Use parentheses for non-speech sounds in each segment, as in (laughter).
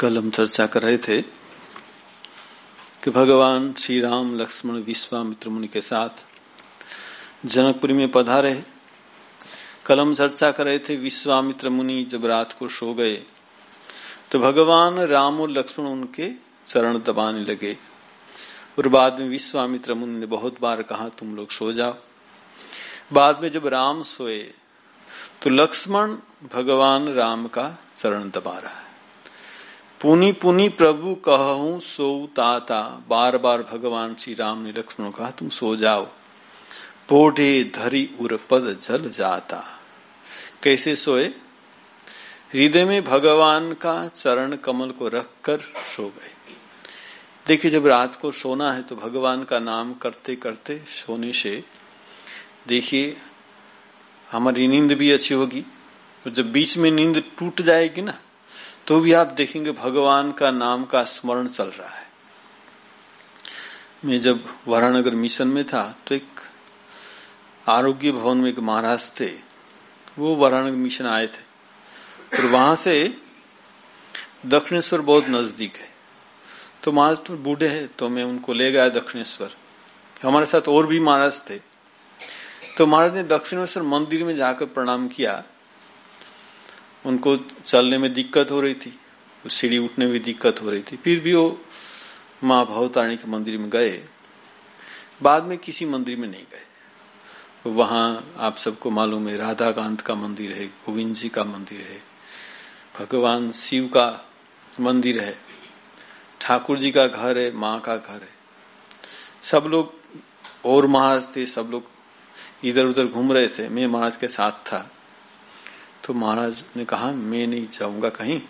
कल हम चर्चा कर रहे थे कि भगवान श्री राम लक्ष्मण विश्वामित्र मुनि के साथ जनकपुरी में पधारे। कल हम चर्चा कर रहे थे विश्वामित्र मुनि जब रात को सो गए तो भगवान राम और लक्ष्मण उनके चरण दबाने लगे और बाद में विश्वामित्र मुनि ने बहुत बार कहा, तुम लोग सो जाओ। बाद में जब राम सोए तो लक्ष्मण भगवान राम का चरण दबा रहा है। पुनि पुनि प्रभु कहूँ सो ताता। बार बार भगवान श्री राम ने लक्ष्मण कहा, तुम सो जाओ। पोढ़े धरी उर पद जल जाता। कैसे सोए? हृदय में भगवान का चरण कमल को रखकर सो गए। देखिए, जब रात को सोना है तो भगवान का नाम करते करते सोने से, देखिए, हमारी नींद भी अच्छी होगी। और जब बीच में नींद टूट जाएगी ना तो भी आप देखेंगे भगवान का नाम का स्मरण चल रहा है। मैं जब वारानगर मिशन में था तो एक आरोग्य भवन में एक महाराज थे, वो वाराणसी मिशन आए थे। और वहाँ से दक्षिणेश्वर बहुत नज़दीक है। तो महाराज तो बूढ़े हैं तो मैं उनको ले गया दक्षिणेश्वर। हमारे साथ और भी महाराज थे। तो महाराज ने दक्षिणेश्वर मंदिर में जाकर प्रणाम किया। उनको चलने में दिक्कत हो रही थी सीढ़ी उठने में दिक्कत हो रही थी। फिर भी वो माँ भवतारिणी के मंदिर में गए। बाद में किसी मंदिर में नहीं गए। वहाँ आप सबको मालूम है राधा कांत का मंदिर है, गोविंद जी का मंदिर है, भगवान शिव का मंदिर है, ठाकुर जी का घर है, माँ का घर है। सब लोग और महाराज थे, सब लोग इधर उधर घूम रहे थे। मैं महाराज के साथ था। तो महाराज ने कहा, मैं नहीं जाऊँगा कहीं।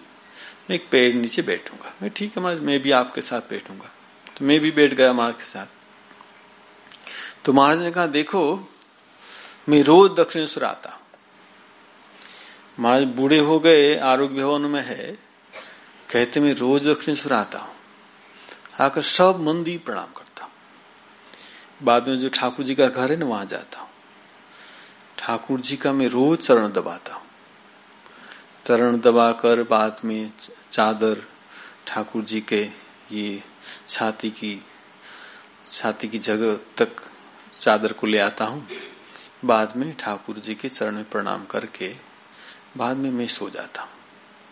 मैं एक पेड़ नीचे बैठूँगा। मैं ठीक है, महाराज, मैं भी आपके साथ बैठूँगा। तो मैं भी बैठ गया महाराज के साथ। तो महाराज ने कहा, देखो, मैं रोज दक्षिणेश्वर आता महाराज बूढ़े हो गए, आरोग्य भवन में है। कहते, मैं रोज दक्षिणेश्वर आता हूँ। आकर सब मंदिर प्रणाम करता हूँ। बाद में जो ठाकुर जी का घर है ना, वहाँ जाता हूँ। ठाकुर जी का मैं रोज चरण दबाता हूँ। चरण दबाकर बाद में चादर ठाकुर जी के ये छाती की छाती की जगह तक चादर को ले आता हूँ। बाद में ठाकुर जी के चरण में प्रणाम करके बाद में मैं सो जाता हूँ।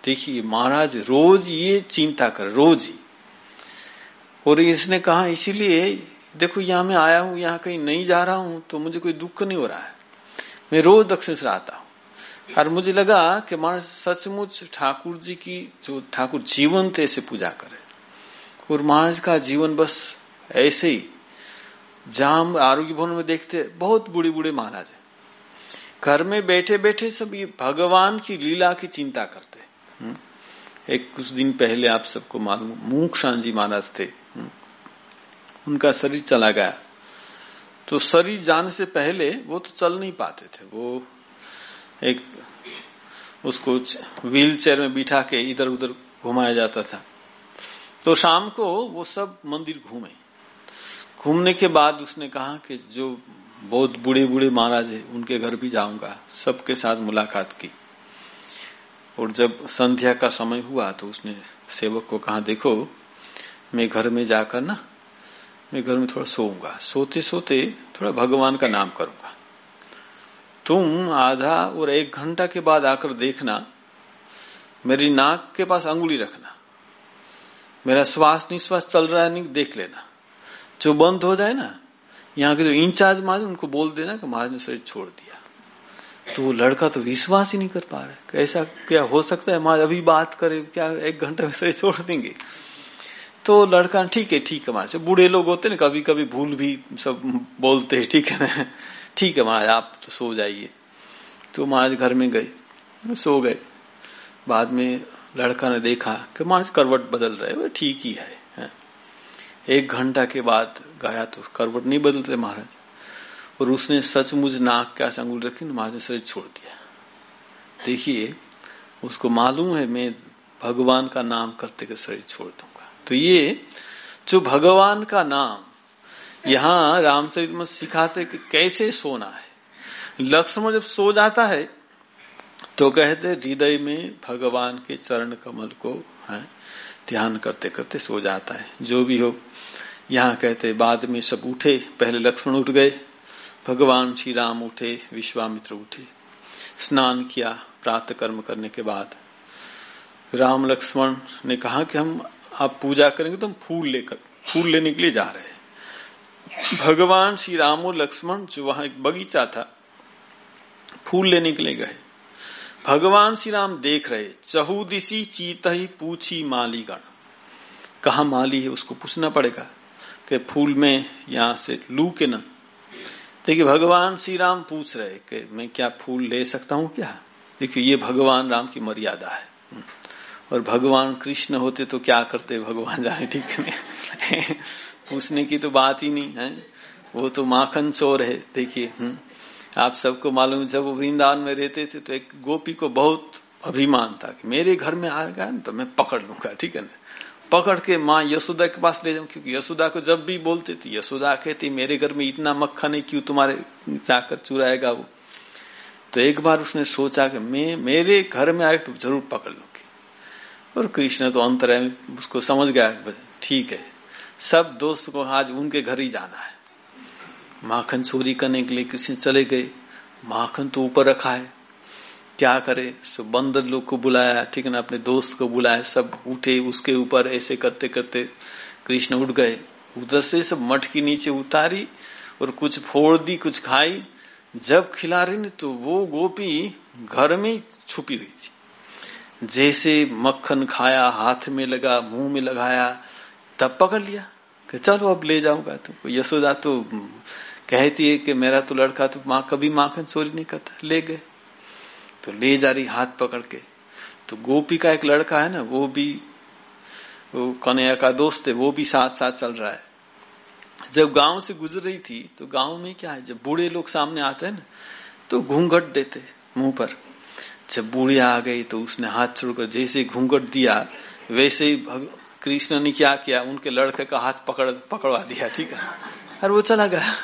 देखिए महाराज, रोज ये चिंता कर, रोज ही। और इसने कहा, इसीलिए देखो यहाँ मैं आया हूँ, यहाँ कहीं नहीं जा रहा हूँ तो मुझे कोई दुख नहीं हो रहा है। मैं रोज दक्षिण से आता हूँ। और मुझे लगा कि महाराज सचमुच ठाकुर जी की जो ठाकुर जीवन थे ऐसे पूजा करे। और महाराज का जीवन बस ऐसे ही जहाँ आरोग्य भवन में देखते बहुत बूढ़े बूढ़े महाराज है। घर में बैठे बैठे सब ये भगवान की लीला की चिंता करते हम्म। एक कुछ दिन पहले आप सबको मालूम मूक जी महाराज थे। हम्म। उनका शरीर चला गया। तो शरीर जाने से पहले वो तो चल नहीं पाते थे, वो एक उसको व्हील चेयर में बिठा के इधर उधर घुमाया जाता था। तो शाम को वो सब मंदिर घूमे। घूमने के बाद उसने कहा कि जो बहुत बूढ़े बूढ़े महाराज है, उनके घर भी जाऊँगा। सबके साथ मुलाकात की। और जब संध्या का समय हुआ तो उसने सेवक को कहा, देखो, मैं घर में जाकर ना, मैं घर में थोड़ा सोऊँगा। सोते सोते थोड़ा भगवान का नाम करूँगा। तुम आधा और एक घंटा के बाद आकर देखना, मेरी नाक के पास अंगुली रखना, मेरा श्वास निश्वास चल रहा है नहीं, देख लेना। जो बंद हो जाए ना, यहाँ के जो इंचार्ज महाराज उनको बोल देना कि महाराज ने शरीर छोड़ दिया। तो वो लड़का तो विश्वास ही नहीं कर पा रहा है ऐसा क्या हो सकता है, महाराज अभी बात करे, क्या एक घंटे में शरीर छोड़ देंगे? तो लड़का, ठीक है ठीक है, महाराज। बूढ़े लोग होते ना कभी कभी भूल भी सब बोलते हैं, ठीक है ना? ठीक है महाराज आप तो सो जाइए। तो महाराज घर में गए सो गए। बाद में लड़का ने देखा कि महाराज करवट बदल रहे वो ठीक ही है, है। एक घंटा के बाद गया तो करवट नहीं बदल रहे महाराज। और उसने सचमुच नाक क्या अंगुल रखी महाराज ने शरीर छोड़ दिया। देखिए उसको मालूम है मैं भगवान का नाम करते के शरीर छोड़ दूँगा। तो ये जो भगवान का नाम यहाँ रामचरित में सिखाते कि कैसे सोना है। लक्ष्मण जब सो जाता है तो कहते, हृदय में भगवान के चरण कमल को, है, ध्यान करते करते सो जाता है। जो भी हो, यहाँ कहते, बाद में सब उठे, पहले लक्ष्मण उठ गए, भगवान श्री राम उठे, विश्वामित्र उठे, स्नान किया, प्रातः कर्म करने के बाद। राम लक्ष्मण ने कहा कि हम, आप पूजा करेंगे तो हम फूल लेकर, फूल लेने के लिए जा रहे हैं। भगवान श्री राम और लक्ष्मण जो वहाँ एक बगीचा था, फूल लेने के लिए गए। भगवान श्री राम देख रहे चहुदिशी चीत ही पूछी मालीगण। कहा माली है, उसको पूछना पड़ेगा कि फूल में यहाँ से लू के न। देखिए, भगवान श्री राम पूछ रहे कि मैं क्या फूल ले सकता हूँ क्या? देखिए, ये भगवान राम की मर्यादा है। और भगवान कृष्ण होते तो क्या करते, भगवान जाने ठीक है पूछने की तो बात ही नहीं, है? वो तो माखन चोर है, देखिए हम्म। आप सबको मालूम जब वो वृंदावन में रहते थे तो एक गोपी को बहुत अभिमान था कि मेरे घर में आ गया तो मैं पकड़ लूँगा, ठीक है ना? पकड़ के माँ यशोदा के पास ले जाऊँ, क्योंकि यशोदा को जब भी बोलते थे, यशोदा कहती, मेरे घर में इतना मक्खन है, क्यों तुम्हारे जाकर चुराएगा वो? तो एक बार उसने सोचा कि मैं, मेरे घर में आए तो ज़रूर पकड़ लूँगी। और कृष्ण तो अंतर है उसको समझ गया ठीक है। सब दोस्त को आज उनके घर ही जाना है। माखन चोरी करने के लिए कृष्ण चले गए। माखन तो ऊपर रखा है। क्या करे? सो बंदर लोग को बुलाया, ठीक है ना? अपने दोस्त को बुलाया, सब उठे, उसके ऊपर ऐसे करते करते कृष्ण उठ गए। उधर से सब मठ के नीचे उतारी और कुछ फोड़ दी, कुछ खाई। जब खिला रही ने तो वो गोपी घर में छुपी हुई थी। जैसे मक्खन खाया, हाथ में लगा, मुँह में लगाया तब पकड़ लिया। कि चलो अब ले जाऊँगा तो यशोदा तो कहती है कि मेरा तो लड़का तो माँ, कभी माखन चोरी नहीं करता। ले गए। तो ले जा रही हाथ पकड़ के। तो गोपी का एक लड़का है ना, वो भी, वो कन्हैया का दोस्त है, वो भी साथ साथ चल रहा है। जब गाँव से गुजर रही थी तो गाँव में क्या है, जब बूढ़े लोग सामने आते हैं ना तो घूंघट देते मुँह पर। जब बूढ़िया आ गई तो उसने हाथ छोड़कर जैसे घूंघट दिया, वैसे ही कृष्ण ने क्या किया? उनके लड़के का हाथ पकड़, पकड़वा दिया, ठीक है? और वो चला गया।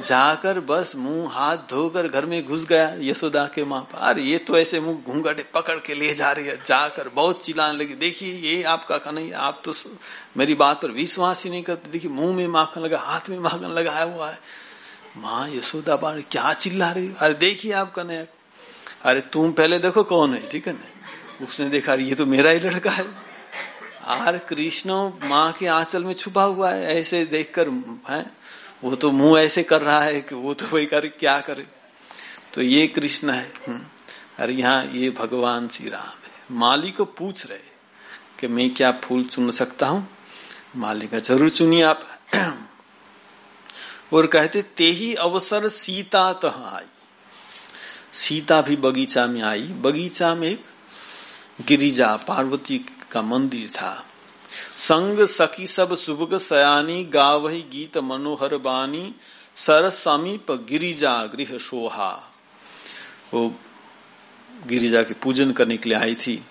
जाकर बस मुँह, हाथ धोकर घर में घुस गया यशोदा के माँ अरे, ये तो ऐसे मुँह घूंघटे पकड़ के ले जा रही है। जाकर बहुत चिल्लाने लगी। देखिए, ये आपका कन्हैया आप तो मेरी बात पर विश्वास ही नहीं करते। देखिए, मुँह में माखन लगा, हाथ में माखन लगाया हुआ है। माँ यशोदा बार क्या चिल्ला रही अरे, देखिए आप कन्हैया अरे, तुम पहले देखो कौन है, ठीक है ना? उसने देखा ये तो मेरा ही लड़का है। आर कृष्ण माँ के आंचल में छुपा हुआ है, ऐसे देखकर, है? वो तो मुँह ऐसे कर रहा है कि वो तो वही करे, क्या करे? तो ये कृष्ण है हम्म। अरे यहाँ ये भगवान श्री राम है। माली को पूछ रहे कि मैं क्या फूल चुन सकता हूँ? माली का, ज़रूर चुनिए आप। और कहते ते ही अवसर सीता तह आई। सीता भी बगीचा में आई। बगीचा में एक गिरिजा, पार्वती का मंदिर था। संग सखी सब सुभग सयानी, गावही गीत मनोहर बानी, सर समीप गिरिजा गृह शोहा। वो गिरिजा के पूजन करने के लिए आई थी।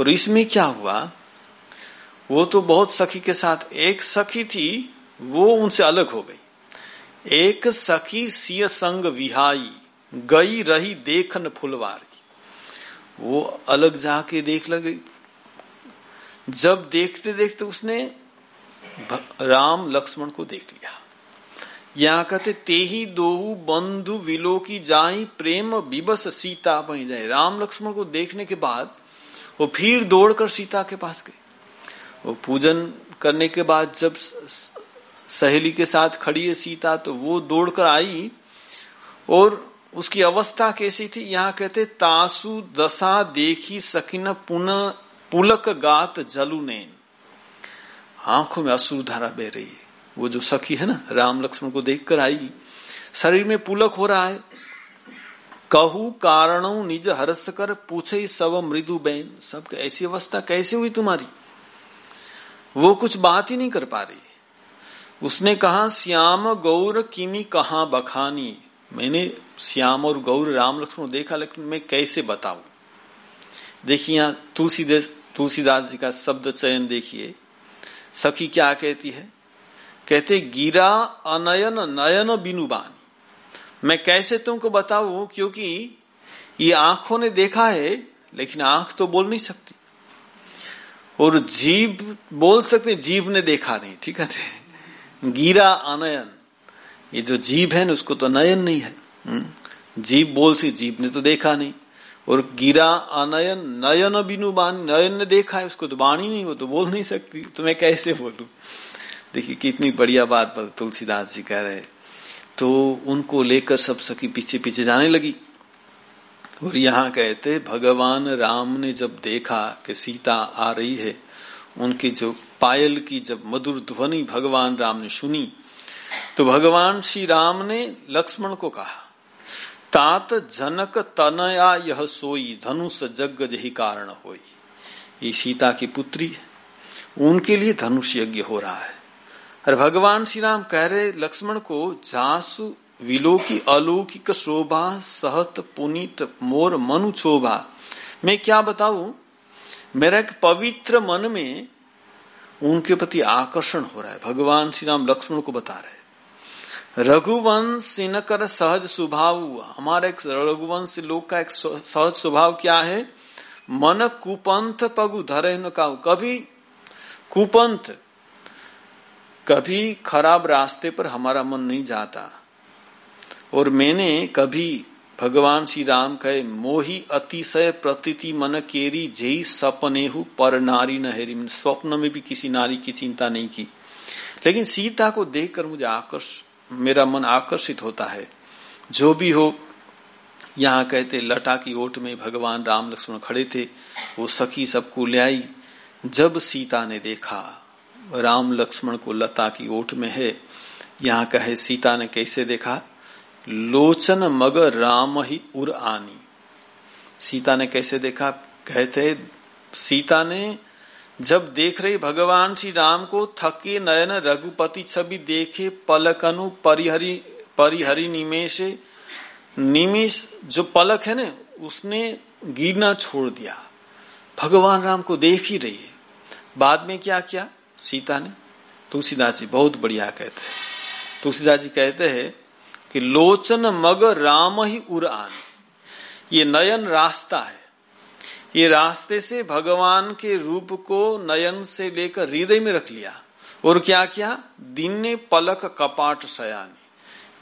और इसमें क्या हुआ? वो तो बहुत सखी के साथ, एक सखी थी, वो उनसे अलग हो गई। एक सखी सिय संग विहाई, गई रही देखन फुलवारी। वो अलग जाके देख लगी। जब देखते देखते उसने राम लक्ष्मण को देख लिया। यहाँ कहते ते ही दो बंधु विलो की जाई प्रेम विबस सीता बन जाए। राम लक्ष्मण को देखने के बाद वो फिर दौड़कर सीता के पास गए। वो पूजन करने के बाद जब सहेली के साथ खड़ी है सीता तो वो दौड़कर आई और उसकी अवस्था कैसी थी? यहाँ कहते, तासु दशा देखी सकिन पुनः पुलक गात जलु नैन। आँखों में अश्रु धारा बह रही है। वो जो सखी है ना, राम लक्ष्मण को देखकर आई। शरीर में पुलक हो रहा है। कहू कारण निज हर्ष कर पूछे सब मृदु बैन। सब ऐसी अवस्था कैसे हुई तुम्हारी? वो कुछ बात ही नहीं कर पा रही। उसने कहा, श्याम गौर किमी कहा बखानी? मैंने श्याम और गौर राम लक्ष्मण देखा, लेकिन मैं कैसे बताऊ? देखिए यहाँ तुलसीदास तुलसीदास जी का शब्द चयन देखिए। सखी क्या कहती है? कहते, गिरा अनयन नयन बिनुबानी मैं कैसे तुमको बताऊ? क्योंकि ये आँखों ने देखा है, लेकिन आँख तो बोल नहीं सकती। और जीव बोल सकते, जीव ने देखा नहीं, ठीक है? गिरा अनयन। ये जो जीव है ना, उसको तो नयन नहीं है। हम्म। जीव बोल सी, जीव ने तो देखा नहीं। और गिरा, अनयन, नयन बिनु बान नयन ने देखा है, उसको तो बाणी नहीं, वो तो बोल नहीं सकती। तो मैं कैसे बोलू? देखिए, कितनी बढ़िया बात तुलसीदास जी कह रहे तो उनको लेकर सब सखी पीछे पीछे जाने लगी। और यहाँ कहते, भगवान राम ने जब देखा कि सीता आ रही है, उनकी जो पायल की जब मधुर ध्वनि भगवान राम ने सुनी तो भगवान श्री राम ने लक्ष्मण को कहा तात जनक तनया यह सोई, धनुष जग जही कारण होई। ये सीता की पुत्री है। उनके लिए धनुष यज्ञ हो रहा है। अरे भगवान श्री राम कह रहे लक्ष्मण को जासु, विलोकी, अलौकिक शोभा, सहत, पुनित, मोर, मनु शोभा। मैं क्या बताऊँ? मेरा एक पवित्र मन में उनके प्रति आकर्षण हो रहा है। भगवान श्री राम लक्ष्मण को बता रहे रघुवंश कर सहज स्वभाव हमारा एक रघुवंश लोग का एक सहज स्वभाव क्या है? मन कुपंथ पगु धरे न का कभी कुपंथ, कभी खराब रास्ते पर हमारा मन नहीं जाता। और मैंने कभी भगवान श्री राम कहे, मोही अतिशय प्रतीति मन केरी जय सपने पर नारी न हेरी। स्वप्न में भी किसी नारी की चिंता नहीं की। लेकिन सीता को देखकर मुझे आकर्ष मेरा मन आकर्षित होता है। जो भी हो, यहाँ कहते, लटा की ओट में भगवान राम लक्ष्मण खड़े थे, वो सखी सबको ले आई। जब सीता ने देखा, राम लक्ष्मण को लता की ओट में है, यहाँ कहे, सीता ने कैसे देखा? लोचन मग राम ही उर आनी। सीता ने कैसे देखा? कहते, सीता ने जब देख रहे भगवान श्री राम को थके नयन रघुपति छवि देखे पलकनु परिहरी परिहरी निमेश निमिष जो पलक है ना, उसने गिरना छोड़ दिया। भगवान राम को देख ही रही है। बाद में क्या किया? सीता ने, तुलसीदास जी बहुत बढ़िया कहते हैं। तुलसीदास जी कहते हैं कि, लोचन मग राम ही उड़ान ये नयन रास्ता है। ये रास्ते से भगवान के रूप को नयन से लेकर हृदय में रख लिया। और क्या किया? दिन ने पलक कपाट सयानी।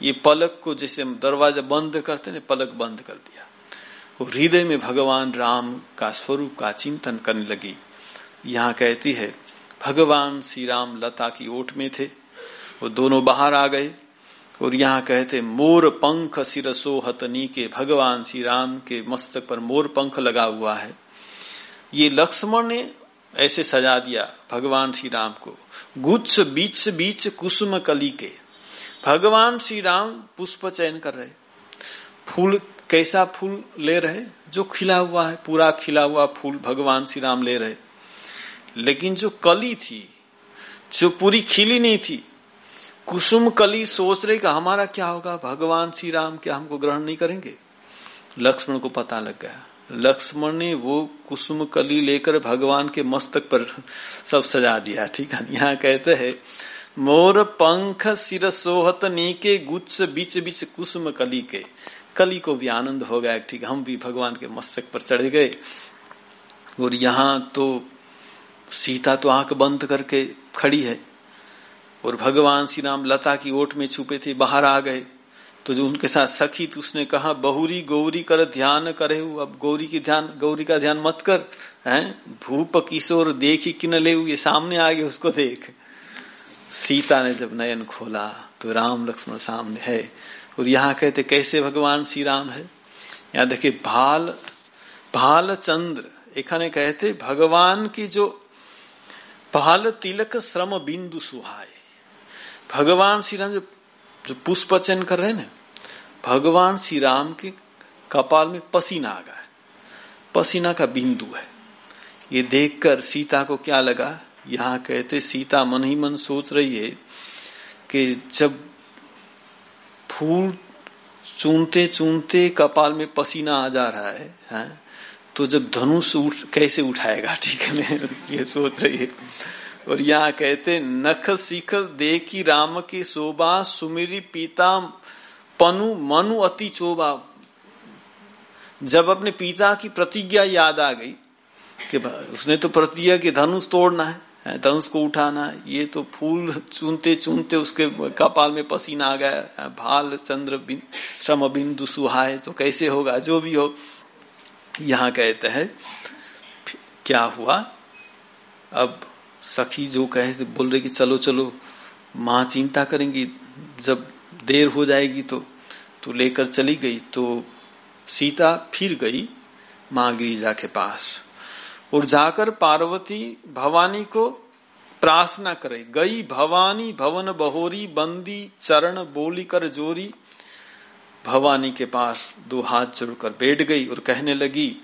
ये पलक को जैसे हम दरवाज़ा बंद करते ने पलक बंद कर दिया। हृदय में भगवान राम का स्वरूप का चिंतन करने लगी। यहाँ कहती है, भगवान श्री राम लता की ओट में थे। वो दोनों बाहर आ गए। और यहाँ कहते, मोर पंख सिरसो हतनी के, भगवान श्री राम के मस्तक पर मोर पंख लगा हुआ है। ये लक्ष्मण ने ऐसे सजा दिया भगवान श्री राम को। गुच्छ बीच बीच कुसुम कली के। भगवान श्री राम पुष्प चयन कर रहे। फूल, कैसा फूल ले रहे? जो खिला हुआ है, पूरा खिला हुआ फूल भगवान श्री राम ले रहे। लेकिन जो कली थी, जो पूरी खिली नहीं थी, कुसुम कली सोच रहे कि हमारा क्या होगा? भगवान श्री राम क्या हमको ग्रहण नहीं करेंगे? लक्ष्मण को पता लग गया। लक्ष्मण ने वो कुसुम कली लेकर भगवान के मस्तक पर सब सजा दिया, ठीक है? यहाँ कहते हैं, मोर पंख सिर सोहत नीके गुच्छ बीच बीच कुसुम कली के। कली को भी आनंद हो गया, ठीक हम भी भगवान के मस्तक पर चढ़ गए। और यहाँ तो सीता तो आँख बंद करके खड़ी है। और भगवान श्री राम लता की ओट में छुपे थे, बाहर आ गए। तो जो उनके साथ सखी तो उसने कहा बहुरी गौरी कर ध्यान करे अब गौरी की ध्यान गौरी का ध्यान मत कर है? भूप किशोर देखी कि न ले ये सामने आ गए उसको देख। सीता ने जब नयन खोला तो राम लक्ष्मण सामने है। और यहाँ कहते कैसे भगवान श्री राम है? यहाँ देखिए भाल भाल चंद्र एखाने कहते भगवान की जो भाल तिलक श्रम बिंदु सुहाय भगवान श्री राम जो, जो पुष्पचन कर रहे हैं ना भगवान श्री राम के कपाल में पसीना आ गया पसीना का बिंदु है। ये देखकर सीता को क्या लगा? यहाँ कहते सीता मन ही मन सोच रही है कि जब फूल चूनते चूनते कपाल में पसीना आ जा रहा है, है तो जब धनुष उठ कैसे उठाएगा? (laughs) ठीक है ये सोच रही है। और यहाँ कहते नख सिख देखी राम की शोभा सुमिरी पीता पनु मनु अति चोबा। जब अपने पिता की प्रतिज्ञा याद आ गई कि उसने तो प्रतिज्ञा की धनुष तोड़ना है धनुष को उठाना ये तो फूल चूनते चूनते उसके कपाल में पसीना आ गया भाल चंद्र बिन, श्रम बिंदु सुहाय तो कैसे होगा जो भी हो। यहाँ कहते हैं क्या हुआ? अब सखी जो कहे बोल रहे कि चलो चलो माँ चिंता करेंगी जब देर हो जाएगी तो तो लेकर चली गई तो सीता फिर गई माँ गिरिजा के पास और जाकर पार्वती भवानी को प्रार्थना करे। गई भवानी, भवन बहोरी, बंदी, चरण बोली कर जोरी। भवानी के पास दो हाथ जोड़कर बैठ गई और कहने लगी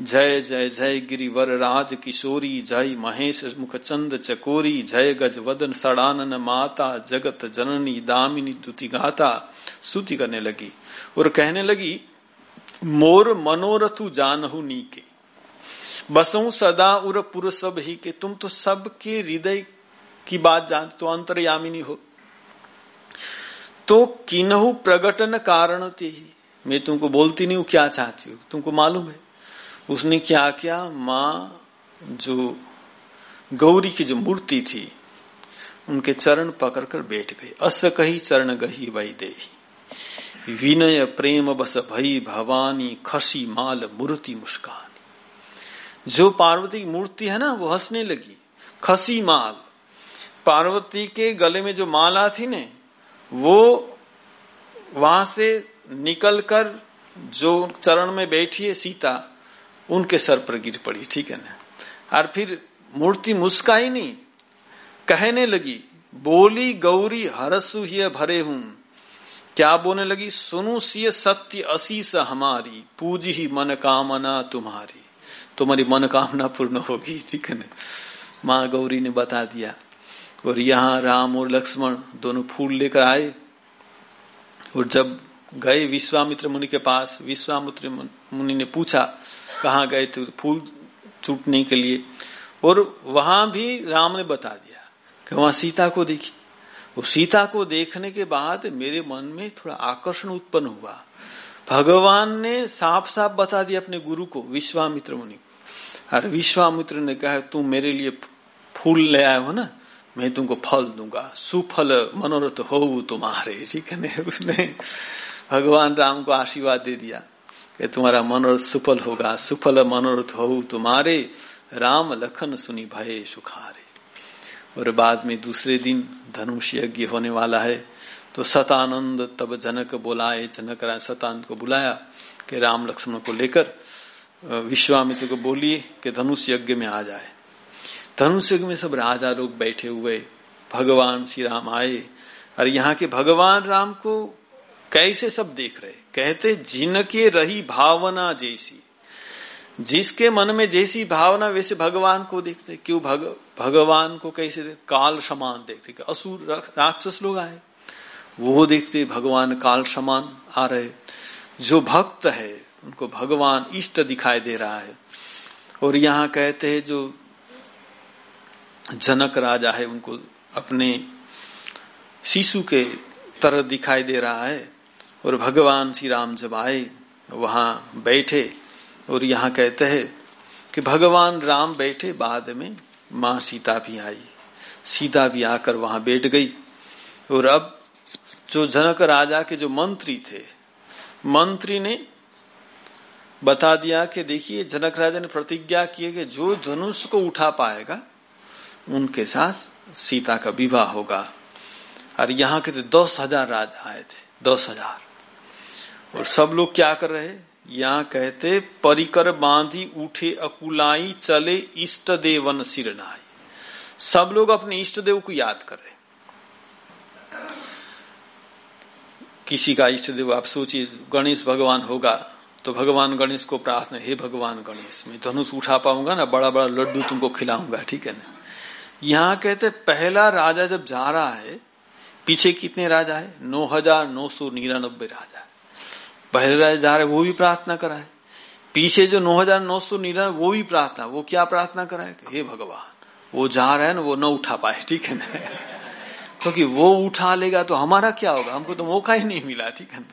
जय जय जय गिरिवर राज किशोरी, जय महेश मुख चंद चकोरी, जय गज वदन सड़ानन माता, जगत जननी दामिनी तुति गाता। स्तुति करने लगी और कहने लगी, मोर मनोरथु जानहु नी के बसऊ सदा उर पुर सब ही के, तुम तो सबके हृदय की बात जानते तो अंतर्यामिनी हो। तो किन्हु प्रगटन कारण थी मैं तुमको बोलती नहीं हूँ, क्या चाहती हूँ? तुमको मालूम है? उसने क्या किया? माँ जो गौरी की जो मूर्ति थी, उनके चरण पकड़कर बैठ गई। अस कही चरण गही वही दे विनय प्रेम बस भई भवानी, खसी माल मूर्ति मुस्कान। जो पार्वती की मूर्ति है ना, वो हंसने लगी। खसी माल। पार्वती के गले में जो माला थी ने, वो वहाँ से निकलकर जो चरण में बैठी है सीता उनके सर पर गिर पड़ी, ठीक है ना? और फिर मूर्ति मुस्काई नहीं, कहने लगी, बोली, गौरी, हरसु ही भरे हूँ। क्या बोलने लगी, सुनु सिय सत्य असीस हमारी, पूजी ही मन कामना तुम्हारी। तुम्हारी मन कामना पूर्ण होगी, ठीक है ना? माँ गौरी ने बता दिया, और यहाँ राम और लक्ष्मण दोनों फूल लेकर आए, और जब गए विश्वामित्र मुनि के पास, विश्वामित्र मुनि ने पूछा कहा गए थे, फूल चूटने के लिए। और वहाँ भी राम ने बता दिया कि वहाँ सीता को देखी। वो सीता को देखने के बाद मेरे मन में थोड़ा आकर्षण उत्पन्न हुआ। भगवान ने साफ़ साफ़ बता दिया अपने गुरु को, विश्वामित्र मुनि को। अरे विश्वामित्र ने कहा, तुम मेरे लिए फूल ले आए हो ना, मैं तुमको फल दूँगा। सुफल मनोरथ हो तुम्हारे। ठीक है उसने भगवान राम को आशीर्वाद दे दिया। कि तुम्हारा मनोरथ सुफल होगा, सुफल मनोरथ हो तुम्हारे। राम लखन सुनी भय सुखारे। और बाद में दूसरे दिन धनुष यज्ञ होने वाला है। तो सतानंद तब जनक बोलाए, जनक राय सतानंद को बुलाया कि राम लक्ष्मण को लेकर विश्वामित्र को बोलिए कि धनुष यज्ञ में आ जाए। धनुष यज्ञ में सब राजा लोग बैठे हुए, भगवान श्री राम आए। और यहाँ के भगवान राम को कैसे सब देख रहे? कहते जिनके रही भावना जैसी। जिसके मन में जैसी भावना वैसे भगवान को देखते। क्यों भग, भगवान को कैसे देख काल समान देखते। असुर राक्षस लोग आए। वो देखते भगवान काल समान आ रहे। जो भक्त है उनको भगवान इष्ट दिखाई दे रहा है। और यहाँ कहते हैं जो जनक राजा है उनको अपने शिशु के तरह दिखाई दे रहा है। और भगवान श्री राम जब आए, वहाँ बैठे और यहाँ कहते हैं कि भगवान राम बैठे बाद में माँ सीता भी आई। सीता भी आकर वहाँ बैठ गई और अब जो जनक राजा के जो मंत्री थे, मंत्री ने बता दिया कि देखिए जनक राजा ने प्रतिज्ञा की कि जो धनुष को उठा पाएगा, उनके साथ सीता का विवाह होगा। और यहाँ के तो दस हज़ार राजा आए थे, दस हज़ार। और सब लोग क्या कर रहे यहाँ कहते, परिकर बांधी, उठे, अकुलाई, चले, इष्ट देवन सिरनाई सब लोग अपने इष्ट देव को याद कर रहे किसी का इष्ट देव, आप सोचिए, गणेश भगवान होगा तो भगवान गणेश को प्रार्थना, हे भगवान गणेश, मैं धनुष उठा पाऊँगा ना बड़ा बड़ा लड्डू तुमको खिलाऊँगा, ठीक है ना? यहाँ कहते, पहला राजा जब जा रहा है, पीछे कितने राजा है? नौ हज़ार नौ सौ निन्यानबे राजा पहले राजा जा रहे, वो भी प्रार्थना कराए। पीछे जो नौ हज़ार नौ सौ निन्यानवे वो भी प्रार्थना, वो क्या प्रार्थना कराए? हे भगवान, वो जा रहे हैं ना, वो न उठा पाए, ठीक है ना? क्योंकि तो वो उठा लेगा तो हमारा क्या होगा? हमको तो मौका ही नहीं मिला, ठीक है ना?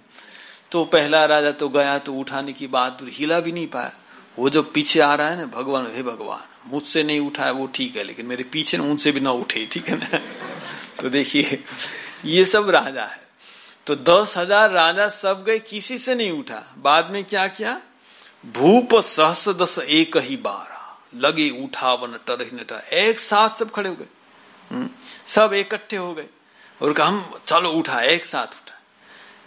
तो पहला राजा तो गया तो उठाने की बात हिला भी नहीं पाया। वो जो पीछे आ रहा है ना, भगवान, हे भगवान, मुझसे नहीं उठाया, वो ठीक है, लेकिन मेरे पीछे उनसे भी ना उठे, ठीक है ना? तो देखिए, ये सब राजा है। तो दस हज़ार राजा सब गए किसी से नहीं उठा। बाद में क्या किया? भूप सहस दस एक ही बार। लगे उठावन टरही नटा। एक साथ सब खड़े हो गए। हम्म, सब इकट्ठे हो गए। और कहा हम चलो उठा एक साथ उठा।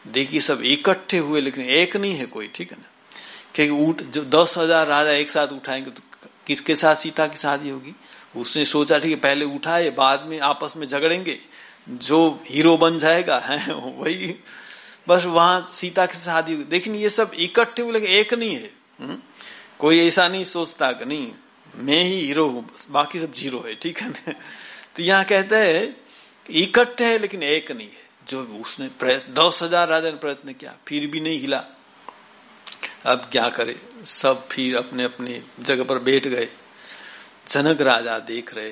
देखिए सब इकट्ठे हुए लेकिन एक नहीं है कोई ठीक है ना? क्योंकि उठ जो दस हज़ार राजा एक साथ उठाएँगे तो किसके साथ सीता की शादी होगी? उसने सोचा ठीक है पहले उठाए बाद में आपस में झगड़ेंगे। जो हीरो बन जाएगा, (laughs) है, वही। बस वहाँ सीता की शादी लेकिन ये सब इकट्ठे हुए एक नहीं है? हम्म? कोई ऐसा नहीं सोचता कि नहीं, मैं ही हीरो हूँ बाकी सब ज़ीरो है, ठीक है (laughs) तो यहाँ कहते हैं इकट्ठे है, लेकिन एक नहीं है। जो उसने प्रयत्न, दस हज़ार राजा ने प्रयत्न किया, फिर भी नहीं हिला। अब क्या करे? सब फिर अपने अपने जगह पर बैठ गए। जनक राजा देख रहे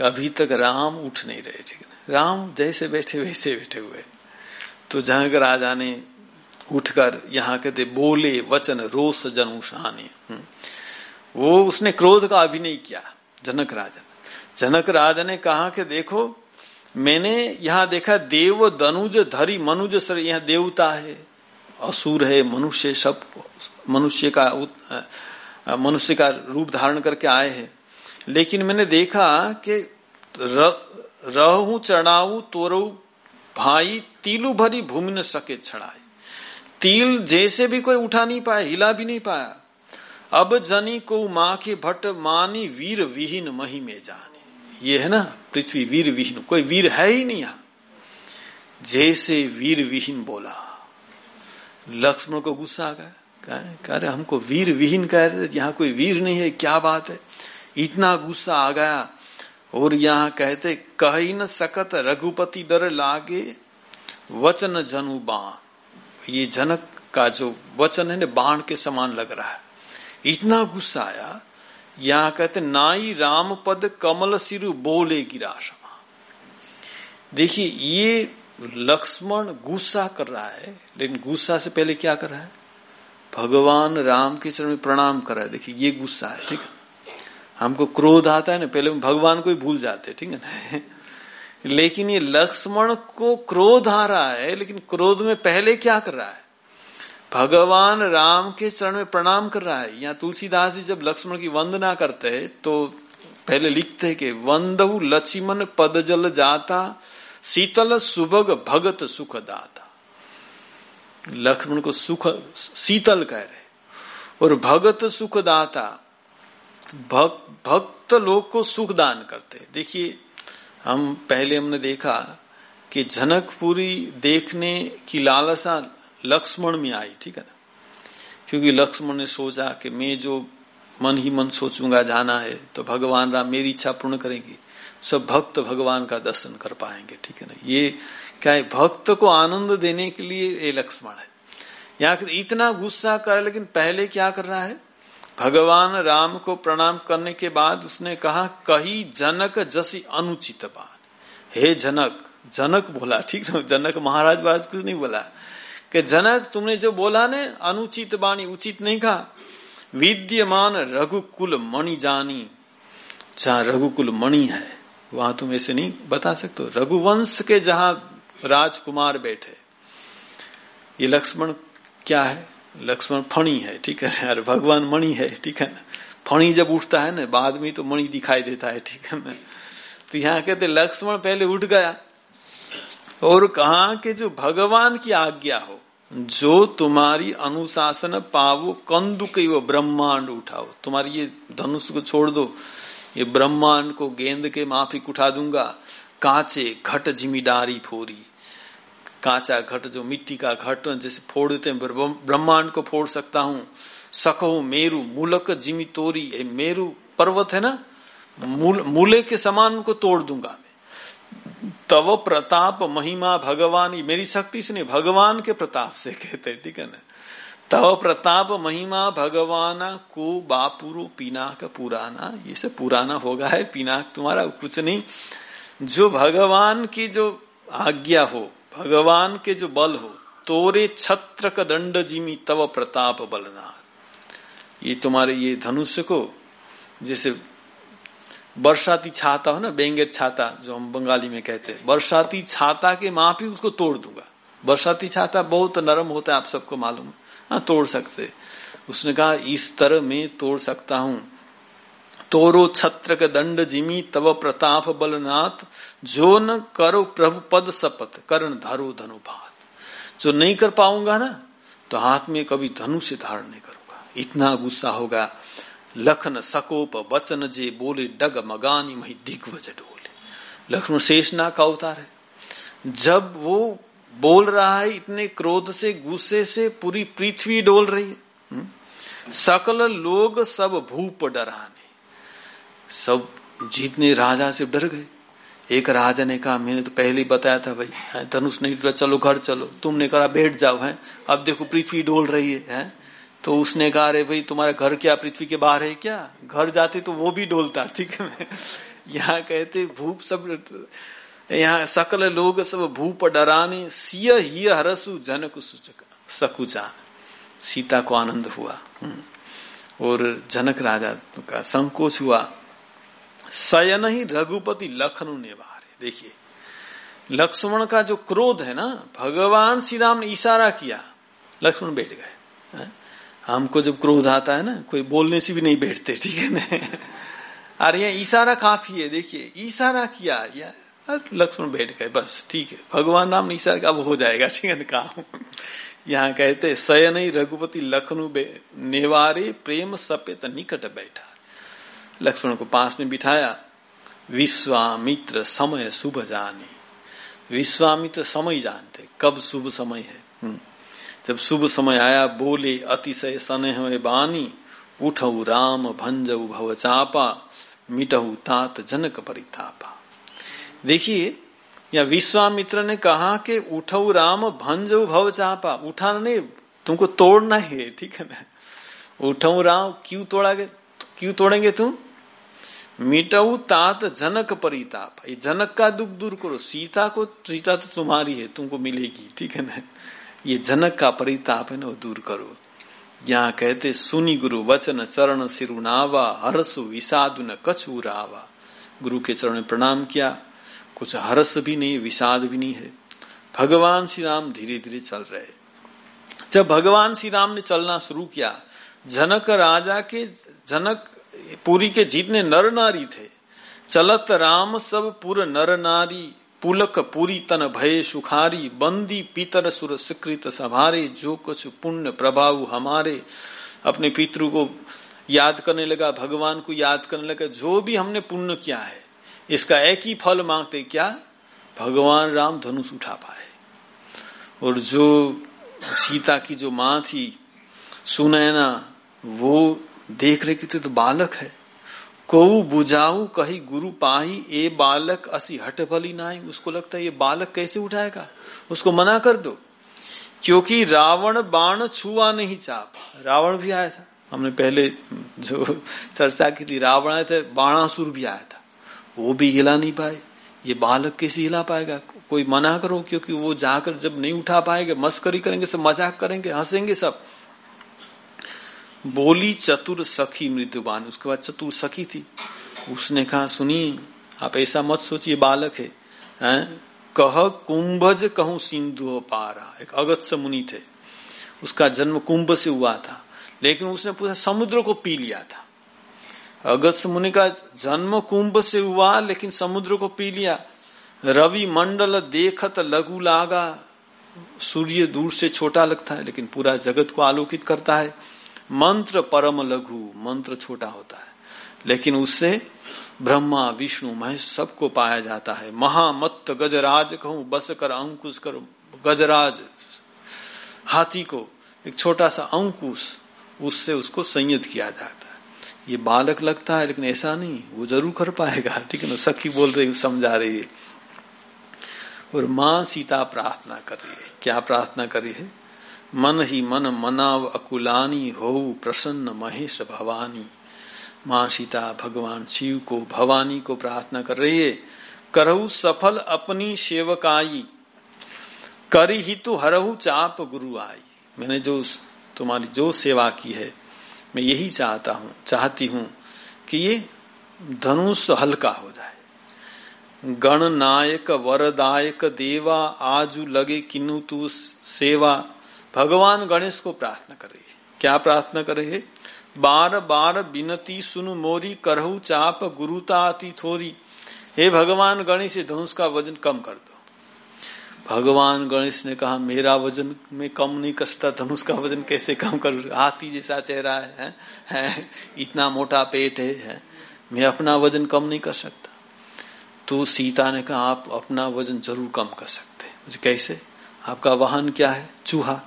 अभी तक राम उठ नहीं रहे, ठीक है राम जैसे बैठे, वैसे बैठे हुए। तो जनक राजा ने उठकर यहाँ कहते, बोले, वचन रोष जनुषाने हम्म। वो उसने क्रोध का अभिनय किया, जनक राजा जनक राजा ने कहा कि देखो, मैंने यहाँ देखा, देव दनुज धरी, मनुज, सर, यहाँ देवता है, असुर है, मनुष्य, सब मनुष्य का मनुष्य का रूप धारण करके आए हैं। लेकिन मैंने देखा कि रहू, चढ़ाऊ तोरऊ भाई, तीलू भरी भूमि न सके छड़ाए। तिल जैसे भी कोई उठा नहीं पाया, हिला भी नहीं पाया। अब जनी को माँ के भट्ट मानी वीर विहीन मही में जाने। ये है ना, पृथ्वी वीर विहीन, कोई वीर है ही नहीं यहाँ। जैसे वीर विहीन बोला। लक्ष्मण को गुस्सा आ गया, कह रहे, हमको वीर विहीन कह रहे यहाँ कोई वीर नहीं है, क्या बात है? इतना गुस्सा आ गया और यहाँ कहते, कही न सकत रघुपति डर लागे, वचन जनु बाण। ये जनक का जो वचन है ना, बाण के समान लग रहा है। इतना गुस्सा आया, यहाँ कहते, नाई राम पद कमल सिरु बोले गिराशमा देखिए, ये लक्ष्मण गुस्सा कर रहा है, लेकिन गुस्सा से पहले क्या कर रहा है? भगवान राम के चरण में प्रणाम कर रहा है। देखिए, ये गुस्सा है, ठीक है? हमको क्रोध आता है ना, पहले भगवान को ही भूल जाते, ठीक है ना? लेकिन ये लक्ष्मण को क्रोध आ रहा है, लेकिन क्रोध में पहले क्या कर रहा है? भगवान राम के चरण में प्रणाम कर रहा है। यहाँ तुलसीदास जी जब लक्ष्मण की वंदना करते हैं तो पहले लिखते हैं कि, वंदहु लक्ष्मण पद जल जाता, शीतल सुभग भगत सुख दाता। लक्ष्मण को सुख, शीतल कह रहे और भगत सुख दाता भक, भक्त लोग को सुख दान करते। देखिए हम पहले हमने देखा कि जनकपुरी देखने की लालसा लक्ष्मण में आई ठीक है ना? क्योंकि लक्ष्मण ने सोचा कि मैं जो मन ही मन सोचूँगा जाना है तो भगवान राम मेरी इच्छा पूर्ण करेंगे। सब भक्त भगवान का दर्शन कर पाएँगे ठीक है ना? ये क्या है? भक्त को आनंद देने के लिए ये लक्ष्मण है। यहाँ इतना गुस्सा कर लेकिन पहले क्या कर रहा है? भगवान राम को प्रणाम करने के बाद उसने कहा, कही जनक जसी अनुचित बात। हे जनक जनक बोला, ठीक ना, जनक महाराज महाराज कुछ नहीं बोला। कि जनक, तुमने जो बोला ने, अनुचित बाणी उचित नहीं कहा। विद्यमान रघुकुल मणि जानी, जहाँ रघुकुल मणि है, वहाँ तुम ऐसे नहीं बता सकते रघुवंश के जहाँ राजकुमार बैठे, ये लक्ष्मण क्या है? लक्ष्मण फणी है, ठीक है? अरे भगवान मणि है, ठीक है? ना फणी जब उठता है ना, बाद में तो मणि दिखाई देता है, ठीक है? ना तो यहाँ कहते लक्ष्मण पहले उठ गया। और कहा कि जो भगवान की आज्ञा हो, जो तुम्हारी अनुशासन पावो, कंदु के वो ब्रह्मांड उठाओ। तुम्हारी ये धनुष को छोड़ दो, ये ब्रह्मांड को गेंद के माफिक उठा दूँगा। कांचे, घट जिमीदारी फोरी। कांचा घट, जो मिट्टी का घट, जैसे फोड़ देते हैं ब्रह्मांड को फोड़ सकता हूँ। सको मेरु, मूलक, जिमी, तोरी, ये मेरु पर्वत है ना? मूल, मूले के समान को तोड़ दूँगा मैं। तव प्रताप महिमा भगवान मेरी शक्ति से नहीं भगवान के प्रताप से कहते ठीक है ना? तव प्रताप महिमा भगवान, को बापुरो पीनाक पुराना। ये सब पुराना होगा है, पीनाक तुम्हारा कुछ नहीं। जो भगवान की जो आज्ञा हो भगवान के जो बल हो, तोरे छत्रक दंड जिमी तव प्रताप बलना ये तुम्हारे, ये धनुष को, जैसे बरसाती छाता हो ना, बेंगेर छाता, जो हम बंगाली में कहते हैं, बरसाती छाता के मापी उसको तोड़ दूँगा। बरसाती छाता बहुत नरम होता है, आप सबको मालूम हाँ। तोड़ सकते उसने कहा, इस तरह मैं तोड़ सकता हूँ। तोरो छत्र के दंड जिमी तव प्रताप बलनाथ, जो न करो प्रभु पद सपत, करण धरो धनु भात जो नहीं कर पाऊँगा ना तो हाथ में कभी धनु से धारण नहीं करूँगा। इतना गुस्सा होगा। लखन सकोप वचन जे बोले, डग मगानी मही दिग्वज डोले। लक्ष्मण शेषना का अवतार है। जब वो बोल रहा है, इतने क्रोध से, गुस्से से पूरी पृथ्वी डोल रही है। हम्म? सकल लोग सब भूप डराने। सब जीतने राजा से डर गए। एक राजा ने कहा मैंने तो पहले ही बताया था भाई धनुष नहीं टूटा चलो घर चलो। तुमने कहा बैठ जाओ है। अब देखो पृथ्वी डोल रही है, है? तो उसने कहा अरे भाई तुम्हारा घर क्या पृथ्वी के बाहर है क्या? घर जाते तो वो भी डोलता ठीक है? (laughs) यहाँ कहते भूप सब यहाँ सकल लोग सब भूप डराने सिय ही हरसु जनक सकुचा सीता को आनंद हुआ हम्म। और जनक राजा का संकोच हुआ। सयन ही रघुपति लखनु ने बारे देखिए, लक्ष्मण का जो क्रोध है ना, भगवान श्री राम ने इशारा किया, लक्ष्मण बैठ गए। हमको जब क्रोध आता है ना, कोई बोलने से भी नहीं बैठते, ठीक है ना? अरे यहाँ इशारा काफ़ी है, देखिए, इशारा किया, या लक्ष्मण बैठ गए, बस, ठीक है। भगवान राम ने इशारा अब हो जाएगा, ठीक है ना, काम। यहाँ कहते सयन ही रघुपति लखनु नेवारे, प्रेम सपेत निकट बैठा। लक्ष्मण को पास में बिठाया। विश्वामित्र समय शुभ जाने। विश्वामित्र समय जानते। कब शुभ समय है? हम्म। जब शुभ समय आया, बोले, अतिशय सने बानी, उठऊ राम, भंजऊ भव चापा, मिटऊ तात जनक परितापा। देखिए, या विश्वामित्र ने कहा कि उठऊ राम, भंजऊ भव चापा। उठाना नहीं तुमको तोड़ना है, ठीक है ना? उठऊ राम, क्यों तोड़ा क्यों तोड़ेंगे तुम? मिटऊ तात जनक परिताप। ये जनक का दुख दूर करो। सीता को, सीता तो तुम्हारी है, तुमको मिलेगी, ठीक है ना? ये जनक का परिताप है ना, वो दूर करो। यहाँ कहते, सुनी गुरु वचन, चरण सिरुनावा, हरसु विषादु न कछुरावा गुरु के चरण में प्रणाम किया। कुछ हर्ष भी नहीं, विषाद भी नहीं है। भगवान श्री राम धीरे धीरे चल रहे। जब भगवान श्री राम ने चलना शुरू किया, जनक राजा के, जनक पुरी के जितने नर नारी थे, चलत राम सब पुर नर नारी, पुलक पूरी तन भय सुखारी, बंदी पीतर सुर सुकृत सभारे जो कुछ पुण्य प्रभाव हमारे। अपने पितृ को याद करने लगा, भगवान को याद करने लगा, जो भी हमने पुण्य किया है, इसका एक ही फल मांगते क्या? भगवान राम धनुष उठा पाए। और जो सीता की जो माँ थी, सुनैना, वो देख रहे कि तो बालक है। को बुझाऊ कही गुरु पाही, ए बालक असी हट भली नाई उसको लगता है ये बालक कैसे उठाएगा? उसको मना कर दो। क्योंकि रावण बाण छुआ नहीं चाप। रावण भी आया था। हमने पहले जो चर्चा की थी, रावण आए थे, बाणासुर भी आया था। वो भी हिला नहीं पाए। ये बालक कैसे हिला पाएगा? कोई मना करो, क्योंकि वो जाकर जब नहीं उठा पाएँगे, मस्करी करेंगे, सब मज़ाक करेंगे, हंसेंगे सब। बोली चतुर सखी मृदुबान। उसके बाद चतुर सखी थी। उसने कहा सुनिए आप ऐसा मत सोचिए बालक है, हैं? कह कुंभज कहूँ सिंधु पारा। एक अगत्य मुनि थे। उसका जन्म कुंभ से हुआ था। लेकिन उसने पूरा समुद्र को पी लिया था। अगत्य मुनि का जन्म कुंभ से हुआ लेकिन समुद्र को पी लिया। रवि मंडल देखत लघु लागा। सूर्य दूर से छोटा लगता है लेकिन पूरा जगत को आलोकित करता है। मंत्र परम लघु, मंत्र छोटा होता है। लेकिन उससे ब्रह्मा, विष्णु, महेश सबको पाया जाता है। महामत्त गजराज कहूँ बस कर अंकुश कर। गजराज, हाथी को एक छोटा सा अंकुश, उससे उसको संयत किया जाता है। ये बालक लगता है, लेकिन ऐसा नहीं, वो ज़रूर कर पाएगा। (laughs) ठीक है ना? सखी बोल रही समझा रही है। और माँ सीता प्रार्थना कर रही है। क्या प्रार्थना करी है? मन ही मन मनाव अकुलानी हो प्रसन्न महेश भवानी। माँ सीता भगवान शिव को भवानी को प्रार्थना कर रही है, करहु सफल अपनी सेवकाई, करी ही तो हरहु चाप गुरु आई। मैंने जो तुम्हारी जो सेवा की है, मैं यही चाहता हूँ, चाहती हूँ कि ये धनुष हल्का हो जाए। गणनायक वरदायक देवा, आजू लगे किन्नु तू सेवा भगवान गणेश को प्रार्थना करे क्या प्रार्थना करे बार बार बिनती सुन मोरी करहु चाप गुरुता अति थोरी। हे भगवान गणेश धनुष का वज़न कम कर दो। भगवान गणेश ने कहा मेरा वज़न में कम नहीं कसता धनुष का वज़न कैसे कम कर? हाथी जैसा चेहरा है, है, है? इतना मोटा पेट है, है? मैं अपना वज़न कम नहीं कर सकता। तो सीता ने कहा आप अपना वज़न ज़रूर कम कर सकते मुझे कैसे? आपका वाहन क्या है? चूहा।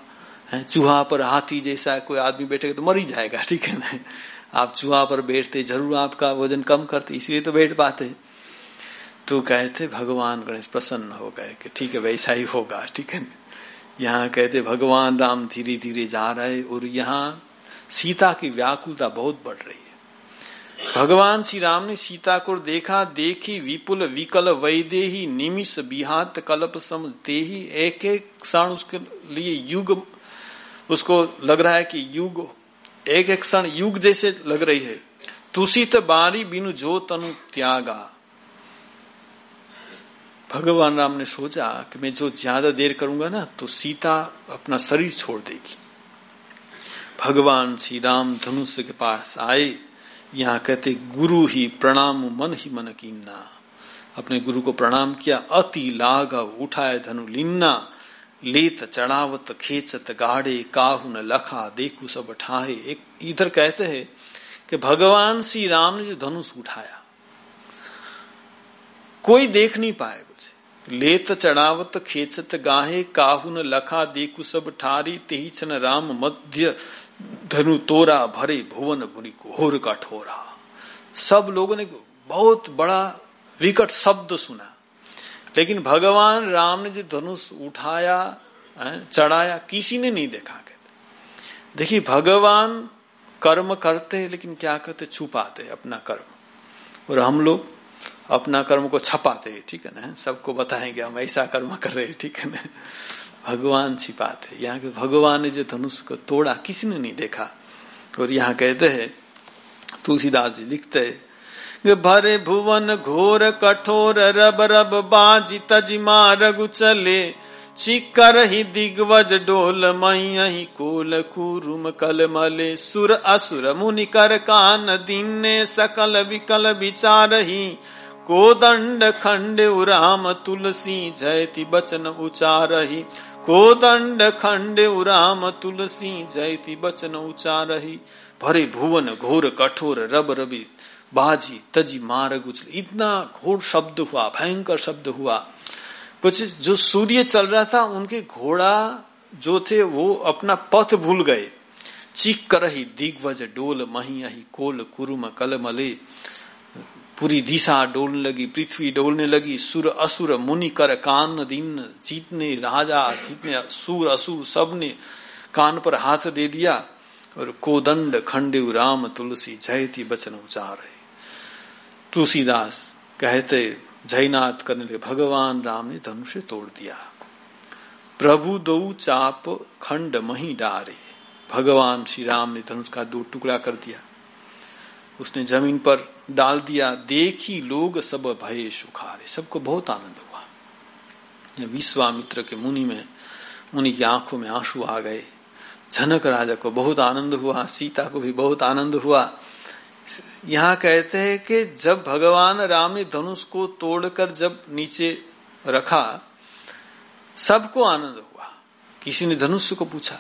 है? चूहा पर हाथी जैसा कोई आदमी बैठेगा तो मर ही जाएगा, ठीक है ना? आप चूहा पर बैठते, ज़रूर आपका वज़न कम करते, इसलिए तो बैठ पाते। तो कहते भगवान गणेश, प्रसन्न हो गए कि ठीक है, वैसा ही होगा, ठीक है यहाँ कहते भगवान राम धीरे धीरे जा रहे और यहाँ सीता की व्याकुलता बहुत बढ़ रही है। भगवान श्री राम ने सीता को देखा, देखी, विपुल, विकल, वैदेही, निमिष, बिहात, कल्प समझते ही एक एक क्षण उसके लिए युग उसको लग रहा है कि युग, एक एक क्षण युग जैसे लग रही है। तुषित बारी बिनु जो तनु त्यागा। भगवान राम ने सोचा कि मैं जो ज़्यादा देर करूँगा ना तो सीता अपना शरीर छोड़ देगी। भगवान श्री राम धनुष के पास आए, यहाँ कहते, गुरु ही प्रणाम मन ही मन कीना अपने गुरु को प्रणाम किया, अति लाग, उठाए धनु लिन्ना। लेत चढ़ावत खेचत गाढ़े काहु न लखा देखू सब ठाहे। एक इधर कहते हैं कि भगवान श्री राम ने जो धनुष उठाया, कोई देख नहीं पाए कुछ। लेत चढ़ावत खेचत गाहे काहुन लखा देखु सब ठारी तेही छन राम मध्य धनु तोरा भरे भुवन भुनि घोर का ठोरा। सब लोगों ने बहुत बड़ा विकट शब्द सुना। लेकिन भगवान राम ने जो धनुष उठाया चढ़ाया, किसी ने नहीं देखा, कहते। देखिए, भगवान कर्म करते लेकिन क्या करते? छुपाते अपना कर्म। और हम लोग अपना कर्म को छपाते हैं, ठीक है ना? सबको बताएँगे, हम ऐसा कर्म कर रहे हैं, ठीक है ना? भगवान छिपाते यहाँ के भगवान ने जो धनुष को तोड़ा, किसी ने नहीं देखा। और यहाँ कहते हैं, तुलसीदास जी लिखते हैं भरे भुवन घोर कठोर रब रब बाजी तजिमा रघु चले। चिकर ही दिग्वज डोल मही कोल कुरुम कल मले। सुर असुर मुनि कर कान दिन सकल विकल विचार ही कोदंड खंड उराम तुलसी जयति बचन उचारही। कोदंड खंड उराम तुलसी जयति बचन उचारही। भरे भुवन घोर कठोर रब रवि बाजी, तजी मार गुचल इतना घोर शब्द हुआ, भयंकर शब्द हुआ। कुछ जो सूर्य चल रहा था, उनके घोड़ा जो थे, वो अपना पथ भूल गए। चीख कर ही दिग्वज, डोल, मही कोल, कुरुम कल मले पूरी दिशा डोलने लगी, पृथ्वी डोलने लगी। सुर, असुर, मुनि कर, कान, दिन, जीतने राजा, जीतने सुर असुर सबने कान पर हाथ दे दिया। और कोदंड खंडे राम, तुलसी, जयती, बचन उचार है। तुलसीदास कहते जयनाथ करने लगे भगवान राम ने धनुष तोड़ दिया। प्रभु दो चाप खंड मही डारे। भगवान श्री राम ने धनुष का दो टुकड़ा कर दिया। उसने ज़मीन पर डाल दिया। देखी लोग सब भय सुखारे। सबको बहुत आनंद हुआ। विश्वामित्र के मुनि में, मुनि की आँखों में आँसू आ गए। जनक राजा को बहुत आनंद हुआ। सीता को भी बहुत आनंद हुआ। यहाँ कहते हैं कि जब भगवान राम ने धनुष को तोड़कर जब नीचे रखा, सबको आनंद हुआ। किसी ने धनुष को पूछा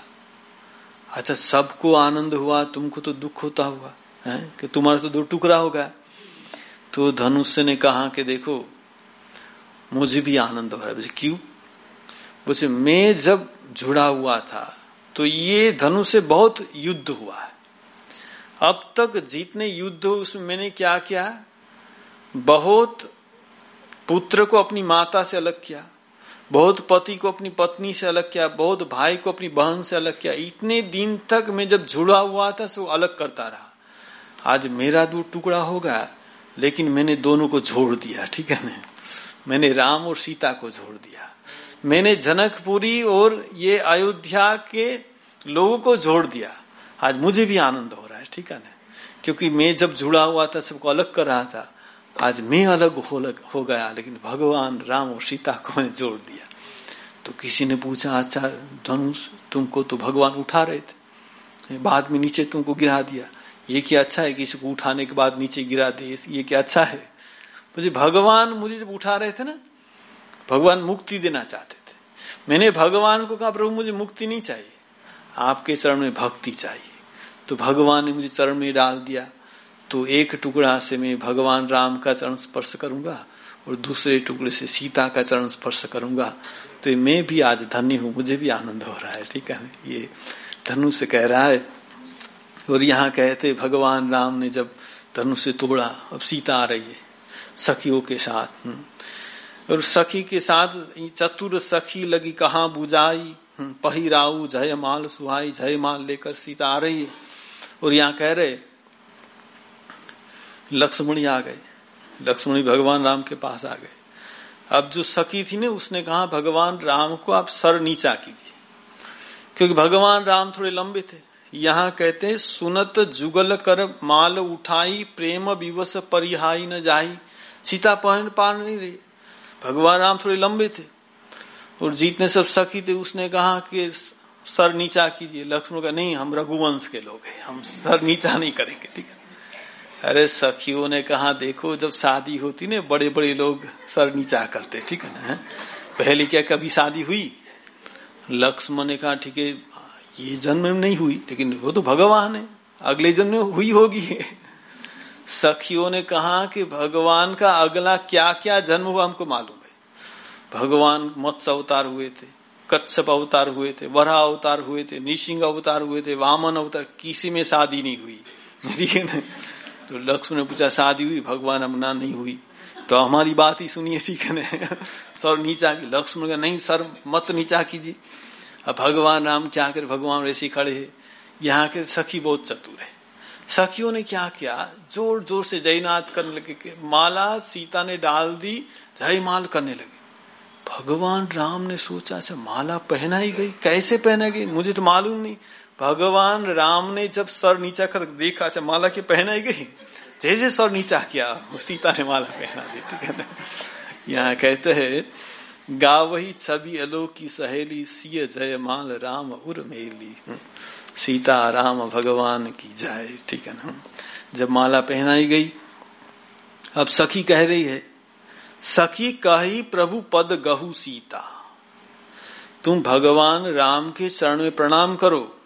अच्छा सबको आनंद हुआ, तुमको तो दुख होता हुआ, है? कि तुम्हारा तो दो टुकड़ा होगा तो धनुष ने कहा कि देखो, मुझे भी आनंद हो रहा है। क्यों? बोले, मैं जब जुड़ा हुआ था तो ये धनुष से बहुत युद्ध हुआ है। अब तक जितने युद्ध उसमें मैंने क्या किया? बहुत पुत्र को अपनी माता से अलग किया, बहुत पति को अपनी पत्नी से अलग किया, बहुत भाई को अपनी बहन से अलग किया। इतने दिन तक मैं जब जुड़ा हुआ था, सो अलग करता रहा। आज मेरा दूध टुकड़ा होगा, लेकिन मैंने दोनों को जोड़ दिया, ठीक है ना? मैंने राम और सीता को जोड़ दिया। मैंने जनकपुरी और ये अयोध्या के लोगों को जोड़ दिया। आज मुझे भी आनंद हो रहा ठीक है ना? क्योंकि मैं जब जुड़ा हुआ था सबको अलग कर रहा था आज मैं अलग हो, लग, हो गया लेकिन भगवान राम और सीता को मैंने जोड़ दिया। तो किसी ने पूछा अच्छा धनुष तुमको तो भगवान उठा रहे थे। बाद में नीचे तुमको गिरा दिया। ये क्या अच्छा है किसी को उठाने के बाद नीचे गिरा दे? ये क्या अच्छा है? मुझे भगवान मुझे जब उठा रहे थे ना भगवान मुक्ति देना चाहते थे। मैंने भगवान को कहा प्रभु मुझे मुक्ति नहीं चाहिए। आपके चरण में भक्ति चाहिए। तो भगवान ने मुझे चरण में डाल दिया। तो एक टुकड़ा से मैं भगवान राम का चरण स्पर्श करूँगा और दूसरे टुकड़े से सीता का चरण स्पर्श करूँगा। तो मैं भी आज धन्य हूँ, मुझे भी आनंद हो रहा है, ठीक है? ये धनु से कह रहा है और यहाँ कहते भगवान राम ने जब धनु से तोड़ा, अब सीता आ रही है, सखियों के साथ। हम्म। और सखी के साथ चतुर सखी लगी, कहा बुझाई? पही पहिराऊ जय माल सुहाई, जय माल लेकर सीता आ रही है। और यहाँ कह रहे, लक्ष्मणी आ गए। लक्ष्मणी भगवान राम के पास आ गए। अब जो सखी थी ने, उसने कहा, भगवान राम को आप सर नीचा कीजिए। क्योंकि भगवान राम थोड़े लंबे थे। यहाँ कहते सुनत जुगल कर माल उठाई, प्रेम विवश परिहाई न जाई। सीता पहन पा नहीं रही। भगवान राम थोड़े लंबे थे। और जितने सब सखी थे, उसने कहा कि सर नीचा कीजिए। लक्ष्मण का, नहीं, हम रघुवंश के लोग हैं। हम सर नीचा नहीं करेंगे। ठीक है? अरे सखियों ने कहा, देखो, जब शादी होती ना बड़े बड़े लोग सर नीचा करते ठीक है ना? पहले क्या कभी शादी हुई? लक्ष्मण ने कहा, ठीक है, ये जन्म में नहीं हुई, लेकिन वो तो भगवान है। अगले जन्म में हुई होगी। सखियों ने कहा कि भगवान का अगला क्या क्या जन्म हुआ हमको मालूम है। भगवान मत्स्य अवतार हुए थे। कच्छप अवतार हुए थे वरा अवतार हुए थे, निशिंग अवतार हुए थे, वामन अवतार, किसी में शादी नहीं हुई। ठीक है ना? तो लक्ष्मण ने पूछा, शादी हुई? भगवान अमना नहीं हुई। तो हमारी बात ही सुनिए, ठीक है ना? सर नीचा की, लक्ष्मण का, नहीं, सर मत नीचा कीजिए। अब भगवान राम क्या कर? भगवान ऋषि खड़े है। यहाँ के सखी बहुत चतुर है। सखियों ने क्या किया? ज़ोर ज़ोर से जयनाथ करने लगे माला सीता ने डाल दी जय माल करने लगे। भगवान राम ने सोचा अच्छा माला पहनाई गई। कैसे पहना गई? मुझे तो मालूम नहीं। भगवान राम ने जब सर नीचा कर देखा अच्छा माला की पहनाई गई? जैसे सर नीचा किया। सीता ने माला पहना दी, ठीक है ना? यहाँ कहते हैं, गावही छवि अलो की सहेली, सिय जय माल राम उर मेली। सीता, राम, भगवान की जाए ठीक है ना? जब माला पहनाई गई, अब सखी कह रही है सखी कही प्रभु पद गहु सीता। तुम भगवान राम के चरण में प्रणाम करो।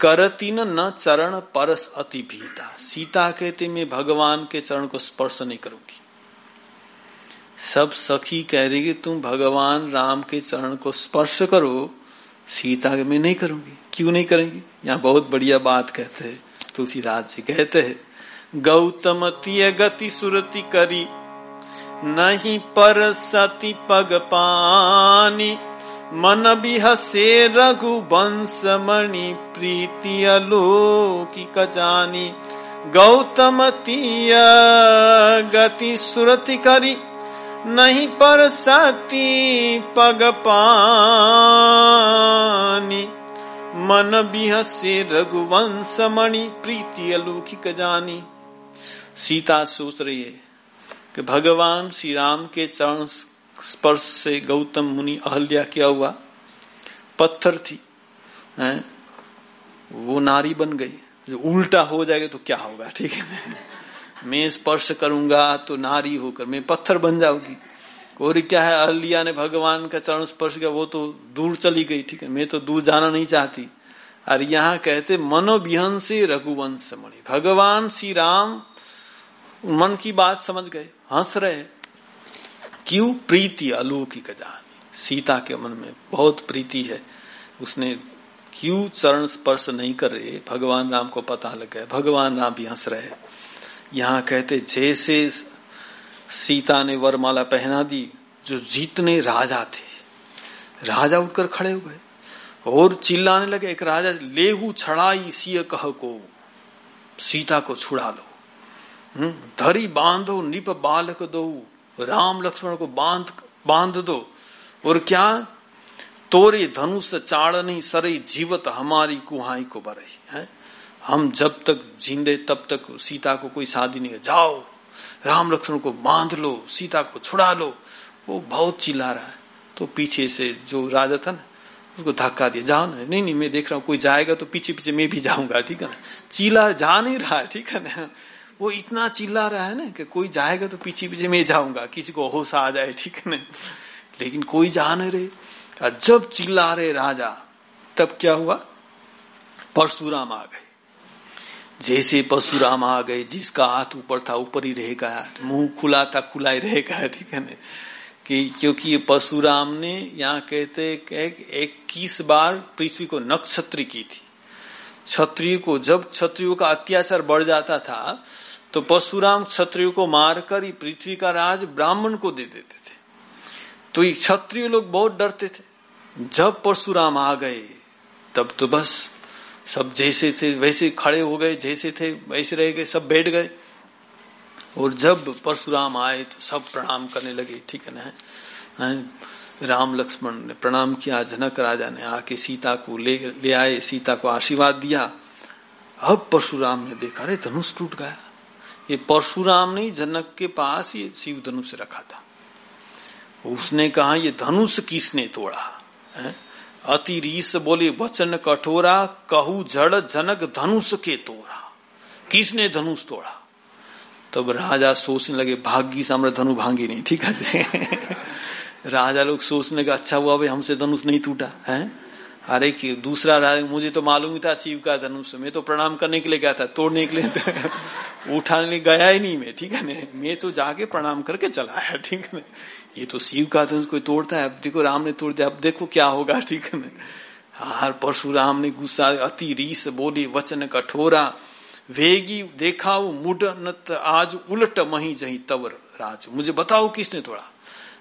करतीन न चरण परस अति भीता। सीता कहते, मैं भगवान के चरण को स्पर्श नहीं करूँगी। सब सखी कह रही कि तुम भगवान राम के चरण को स्पर्श करो। सीता मैं नहीं करूँगी। क्यों नहीं करेंगी? यहाँ बहुत बढ़िया बात कहते हैं। तुलसीदास जी कहते हैं गौतमती गति सुरति करी। नहीं पर सती पग पानी। मन बिहसे रघुवंश मणि, प्रीति अलौकिक जानी। गौतम तीय गति सुरति करी। नहीं पर सती पग पानी। मन बिहसे रघुवंश मणि, प्रीति अलौकिक जानी। सीता सोच रही है कि भगवान श्री राम के चरण स्पर्श से गौतम मुनि अहल्या क्या हुआ? पत्थर थी। हैं? वो नारी बन गई। जो उल्टा हो जाएगा तो क्या होगा, ठीक है? मैं स्पर्श करूँगा तो नारी होकर मैं पत्थर बन जाऊँगी। और क्या है, अहलिया ने भगवान का चरण स्पर्श किया, वो तो दूर चली गई, ठीक है? मैं तो दूर जाना नहीं चाहती। और यहाँ कहते मनोविहन से रघुवंश मणि भगवान श्री राम मन की बात समझ गए, हंस रहे क्यों? प्रीति अलौकिक जानी। सीता के मन में बहुत प्रीति है। उसने क्यों चरण स्पर्श नहीं कर? रहे भगवान राम को पता लग गया। भगवान राम भी हंस रहे यहाँ कहते, जैसे सीता ने वरमाला पहना दी, जो जीतने राजा थे। राजा उठकर खड़े हो गए और चिल्लाने लगे, एक राजा, लेहू छड़ाई सिय कह को, सीता को छुड़ा लो धरी बांधो, निप बालक दो, राम लक्ष्मण को बाँध बाँध दो। और क्या? तोरे धनुष चाड़ नहीं सरई जीवत हमारी कुहाई को बरई है? हम जब तक जिंदे, तब तक सीता को कोई शादी नहीं जाओ, राम लक्ष्मण को बाँध लो, सीता को छुड़ा लो। वो बहुत चिल्ला रहा है। तो पीछे से जो राजा था ना, उसको धक्का दिया। जाओ ना। नहीं नहीं, मैं देख रहा हूँ, कोई जाएगा तो पीछे पीछे मैं भी जाऊँगा, ठीक है ना? चीला जा नहीं रहा, ठीक है ना? वो इतना चिल्ला रहा है ना कि कोई जाएगा तो पीछे पीछे मैं जाऊँगा, किसी को होश आ जाए, ठीक है लेकिन कोई जा नहीं रहे। जब चिल्ला रहे राजा, तब क्या हुआ? परशुराम आ गए। जैसे परशुराम आ गए, जिसका हाथ ऊपर था, ऊपर ही रहेगा मुँह खुला था, खुला ही रहेगा ठीक है ना? कि क्योंकि ये परशुराम ने यहाँ कहते इक्कीस बार पृथ्वी को नक्षत्री की थी। क्षत्रिय को, जब क्षत्रियो का अत्याचार बढ़ जाता था तो परशुराम क्षत्रियो को मारकर ही पृथ्वी का राज ब्राह्मण को दे देते थे। तो ये क्षत्रिय लोग बहुत डरते थे। जब परशुराम आ गए, तब तो बस सब जैसे थे, वैसे खड़े हो गए, जैसे थे, वैसे रह गए, सब बैठ गए। और जब परशुराम आए तो सब प्रणाम करने लगे, ठीक है ना? राम लक्ष्मण ने प्रणाम किया, जनक राजा ने आके सीता को ले ले आए, सीता को आशीर्वाद दिया। अब परशुराम ने देखा, अरे धनुष टूट गया। ये परशुराम ने जनक के पास ये शिव धनुष रखा था। उसने कहा, ये धनुष किसने तोड़ा? अति रीस बोले, वचन कठोरा, कहू जड़ जनक धनुष के तोड़ा। किसने धनुष तोड़ा? तब राजा सोचने लगे, भाग्य सामने धनु भांगी नहीं, ठीक है। (laughs) राजा लोग सोचने का अच्छा हुआ, भाई हमसे धनुष नहीं टूटा, है? अरे कि दूसरा राजा मुझे तो मालूम ही था शिव का धनुष। मैं तो प्रणाम करने के लिए गया था, तोड़ने के लिए (laughs) उठाने लिए गया ही नहीं मैं, ठीक है ना? मैं तो जाके प्रणाम करके चला आया, ठीक है ये तो शिव का धनुष कोई तोड़ता है? अब देखो, राम ने तोड़ दिया, अब देखो क्या होगा, ठीक है ना? हर परशुराम ने गुस्सा, अति रीस बोली, वचन कठोरा, वेगी देखा मुडनत आज उलट मही जही तवर राज। मुझे बताओ किसने तोड़ा?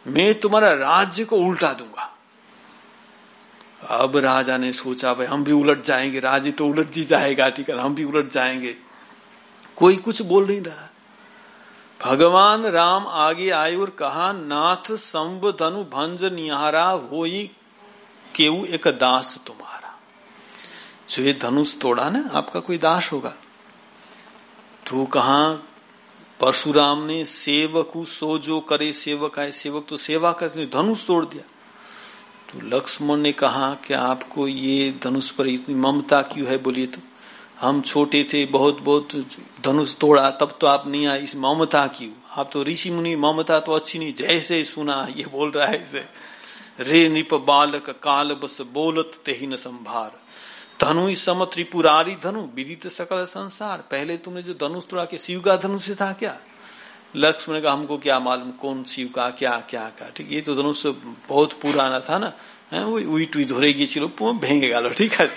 मैं तुम्हारा राज्य को उल्टा दूँगा। अब राजा ने सोचा, भाई, हम भी उलट जाएँगे राज्य तो उलट जी जाएगा, ठीक है, हम भी उलट जाएँगे। कोई कुछ बोल नहीं रहा। भगवान राम आगे आए और कहा, नाथ संब धनु भंज निहारा हो केऊ एक दास तुम्हारा। जो ये धनुष तोड़ा ना, आपका कोई दास होगा? तो कहा, परशुराम ने सेवक सो जो करे सेवक आए, सेवक तो सेवा कर धनुष तोड़ दिया। तो लक्ष्मण ने कहा कि आपको ये धनुष पर इतनी ममता क्यों है? बोलिए तो हम छोटे थे बहुत बहुत धनुष तोड़ा, तब तो आप नहीं आए इस ममता क्यों आप तो ऋषि मुनि, ममता तो अच्छी नहीं, जैसे सुना, ये बोल रहा है इसे। रे निप बालक काल बस बोलत ते न संभार। धनु सम त्रिपुरारी धनु, विदित सकल संसार। पहले तुमने जो धनुष तोड़ा, के शिव का धनुष था क्या? लक्ष्मण का हमको क्या मालूम कौन शिव का क्या क्या का। ठीक ये तो धनुष बहुत पुराना था ना। है वो उई टुई धोरेगी चिलो भेंगे गालो ठीक है।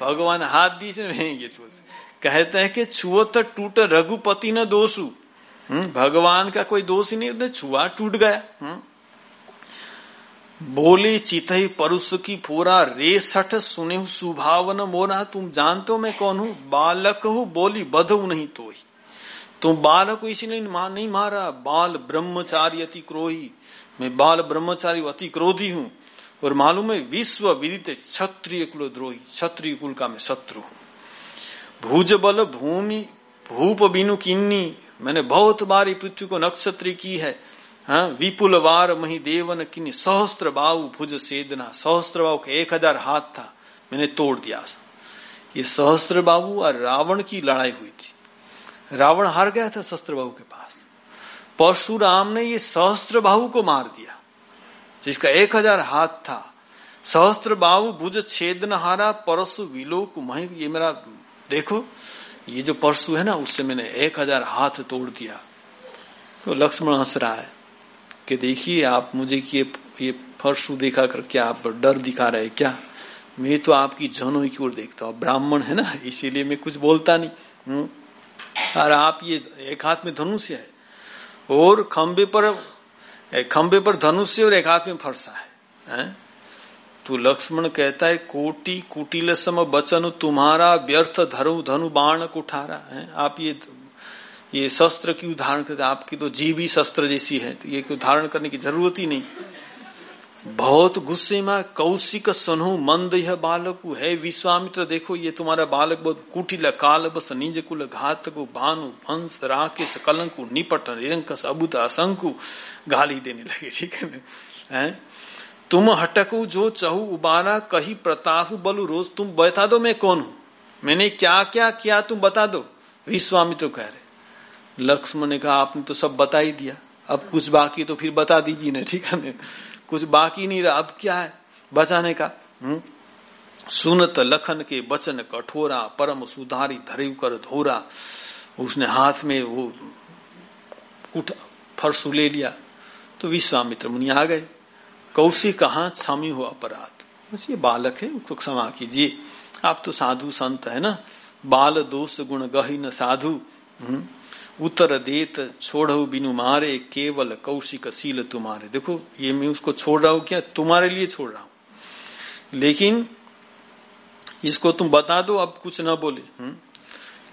भगवान हाथ दी से भेंगे कहते हैं कि छुअत टूट रघुपति न दोषु। हम्म, भगवान का कोई दोष ही नहीं छुआ टूट गया। हम्म। बोली चित परुष की पूरा रे सठ सुने सुभावन मोरा तुम जानते हो मैं कौन हूँ? बालक हूँ बोली बधु नहीं तो ही तुम बालक को इसलिए नहीं मारा। बाल ब्रह्मचारी अति क्रोही। मैं बाल ब्रह्मचारी अति क्रोधी हूँ। और मालूम है, विश्व विदित क्षत्रिय कुल द्रोही। क्षत्रिय कुल का मैं शत्रु हूँ। भूज बल भूमि, भूप बिनु किन्नी। मैंने बहुत बारी पृथ्वी को नक्षत्र की है। हाँ विपुल वार मही देवन किन्नी। सहस्त्र बाहु भुज सेदना। सहस्त्र बाहु का एक हज़ार हाथ था। मैंने तोड़ दिया। ये सहस्त्र बाबू और रावण की लड़ाई हुई थी। रावण हार गया था शस्त्रबाहु के पास। परशुराम ने ये सहस्त्र को मार दिया, जिसका एक हज़ार हाथ था। सहस्त्र बाहु भुज छेदन हारा, परशु विलोक मही, ये मेरा, देखो, ये जो परशु है ना, उससे मैंने एक हज़ार हाथ तोड़ दिया। तो लक्ष्मण हंस रहा है कि देखिए, आप मुझे कि ये फर्शु देखा कर क्या आप डर दिखा रहे क्या? मैं तो आपकी जनों की ओर देखता हूँ। ब्राह्मण है ना, इसीलिए मैं कुछ बोलता नहीं। हूँ और आप ये एक हाथ में धनुष है और खंबे पर खंबे पर धनुष और एक हाथ में फरसा है? तो लक्ष्मण कहता है, कोटि कुटिल सम बचन तुम्हारा, व्यर्थ धरु धनु बाण कुठारा है? आप ये ये शस्त्र की उदाहरण करते आपकी तो जीवी शस्त्र जैसी है तो ये धारण करने की ज़रूरत ही नहीं। बहुत गुस्से में कौशिक सनु मंद यह बालक है। विश्वामित्र, देखो, ये तुम्हारा बालक बहुत कुटिल, काल बस, निज कुल घातक भानु वंश राकेश, कलंकु निपट निरंकस अबुत असंकु गाली देने लगे, ठीक है है? तुम हटकू, जो चहु, उबारा, कही प्रताहु, बलु, रोज, तुम बता दो मैं कौन हूँ? मैंने क्या क्या किया तुम बता दो। विश्वामित्र कह रहे, लक्ष्मण ने कहा, आपने तो सब बता ही दिया। अब कुछ बाकी तो फिर बता दीजिए ना, ठीक है कुछ बाकी नहीं रहा। अब क्या है? बचाने का हम्म? सुनत लखन के बचन कठोरा, परम सुधारी धरे कर धोरा। उसने हाथ में वो उठ फरसू ले लिया। तो विश्वामित्र मुनि आ गए। कौशी कहा क्षमी हो अपराध? बस ये बालक है, उसको क्षमा कीजिए। आप तो साधु संत है ना? बाल दोष गुण गही न साधु उत्तर देत छोड़ो बिनु मारे, केवल कौशिक सील तुम्हारे देखो, ये मैं उसको छोड़ रहा हूँ क्या तुम्हारे लिए छोड़ रहा हूँ लेकिन इसको तुम बता दो, अब कुछ ना बोले हुँ? हम्म?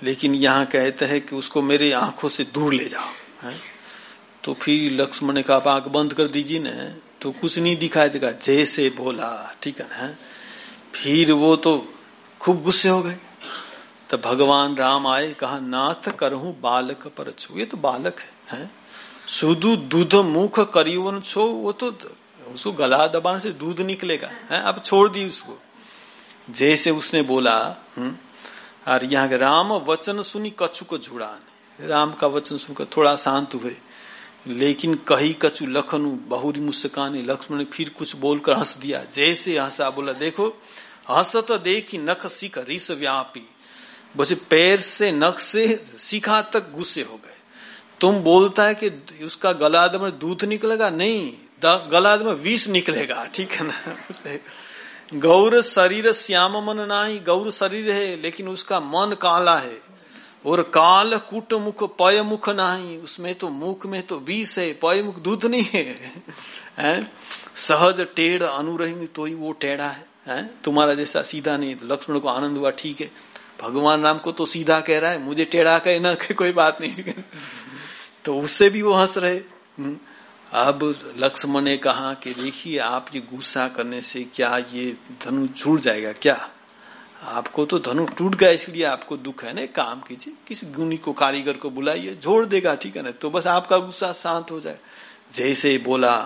लेकिन यहाँ कहते हैं कि उसको मेरे आँखों से दूर ले जाओ, है? तो फिर लक्ष्मण ने कहा आँख बंद कर दीजिए ना तो कुछ नहीं दिखाई देगा, जैसे बोला, ठीक है फिर वो तो खूब गुस्से हो गए तो भगवान राम आए कहा नाथ करहू बालक पर छो ये तो बालक है, है? सुदु दूध मुख करीवन छो वो तो उसको गला दबाने से दूध निकलेगा है? अब छोड़ दी उसको। जैसे उसने बोला हम्म और यहाँ के राम वचन सुनी कछु को झुड़ान। राम का वचन सुनकर थोड़ा शांत हुए। लेकिन कही कछु लखनु बहुरी मुस्काने लक्ष्मण ने फिर कुछ बोलकर हंस दिया। जैसे हंसा बोला देखो हंसत देखी नख सिख रिस व्यापी। बचे पैर से नख से शिखा तक गुस्से हो गए। तुम बोलता है कि उसका गलाद में दूध निकलेगा? नहीं गलाद में विष निकलेगा ठीक है ना? (laughs) गौर शरीर श्याम मन नाही गौर शरीर है लेकिन उसका मन काला है। और काल कुट मुख पय मुख नहीं उसमें तो मुख में तो विष है पय मुख दूध नहीं है, (laughs) है? सहज टेढ़ अनुरही तो ही वो टेढ़ा है, है? तुम्हारा जैसा सीधा नहीं तो लक्ष्मण को आनंद हुआ ठीक है। भगवान राम को तो सीधा कह रहा है मुझे टेढ़ा कहे ना कहे कोई बात नहीं। तो उससे भी वो हंस रहे। हम्म। अब लक्ष्मण ने कहा कि देखिए आप ये गुस्सा करने से क्या ये धनु छूट जाएगा क्या? आपको तो धनु टूट गया इसलिए आपको दुख है ना? काम कीजिए किसी गुनी को कारीगर को बुलाइए जोड़ देगा ठीक है ना? तो बस आपका गुस्सा शांत हो जाए। जैसे बोला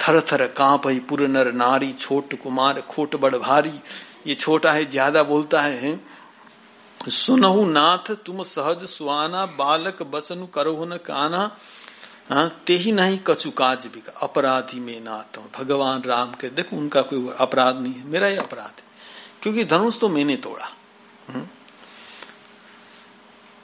थर थर काँप पुर नर नारी छोट कुमार खोट बड़ भारी ये छोटा है ज़्यादा बोलता है, है? सुनहु नाथ तुम सहज सुहाना बालक बचन करो न काना हाँ ते ही नहीं कछु काज भी का, अपराधी में नाथ भगवान राम के देखो उनका कोई अपराध नहीं है मेरा ही अपराध है। क्योंकि धनुष तो मैंने तोड़ा। हम्म।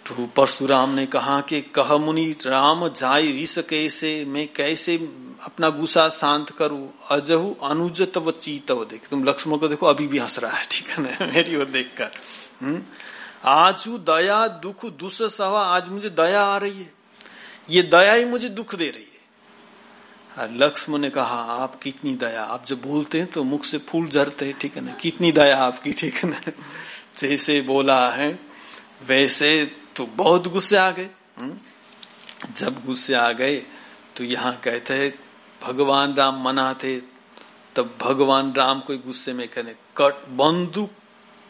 तो परशुराम ने कहा कि कह मुनि राम जाय रिस कैसे मैं कैसे अपना गुस्सा शांत करूँ? अजहु अनुज तब चीतव देख। तुम लक्ष्मण को देखो अभी भी हंस रहा है ठीक है ना? (laughs) मेरी ओर देखकर। हम्म। आजू दया, दुख दुस सवा आज मुझे दया आ रही है। ये दया ही मुझे दुख दे रही है। लक्ष्मण ने कहा, आप कितनी दया, आप जब बोलते हैं तो मुख से फूल झरते हैं, ठीक है ना? कितनी दया आपकी, ठीक है ना? (laughs) जैसे बोला है, वैसे तो बहुत गुस्से आ गए हम्म? जब गुस्से आ गए तो यहाँ कहते हैं, भगवान राम मना थे तब भगवान राम कोई गुस्से में कहने, कट बंदूक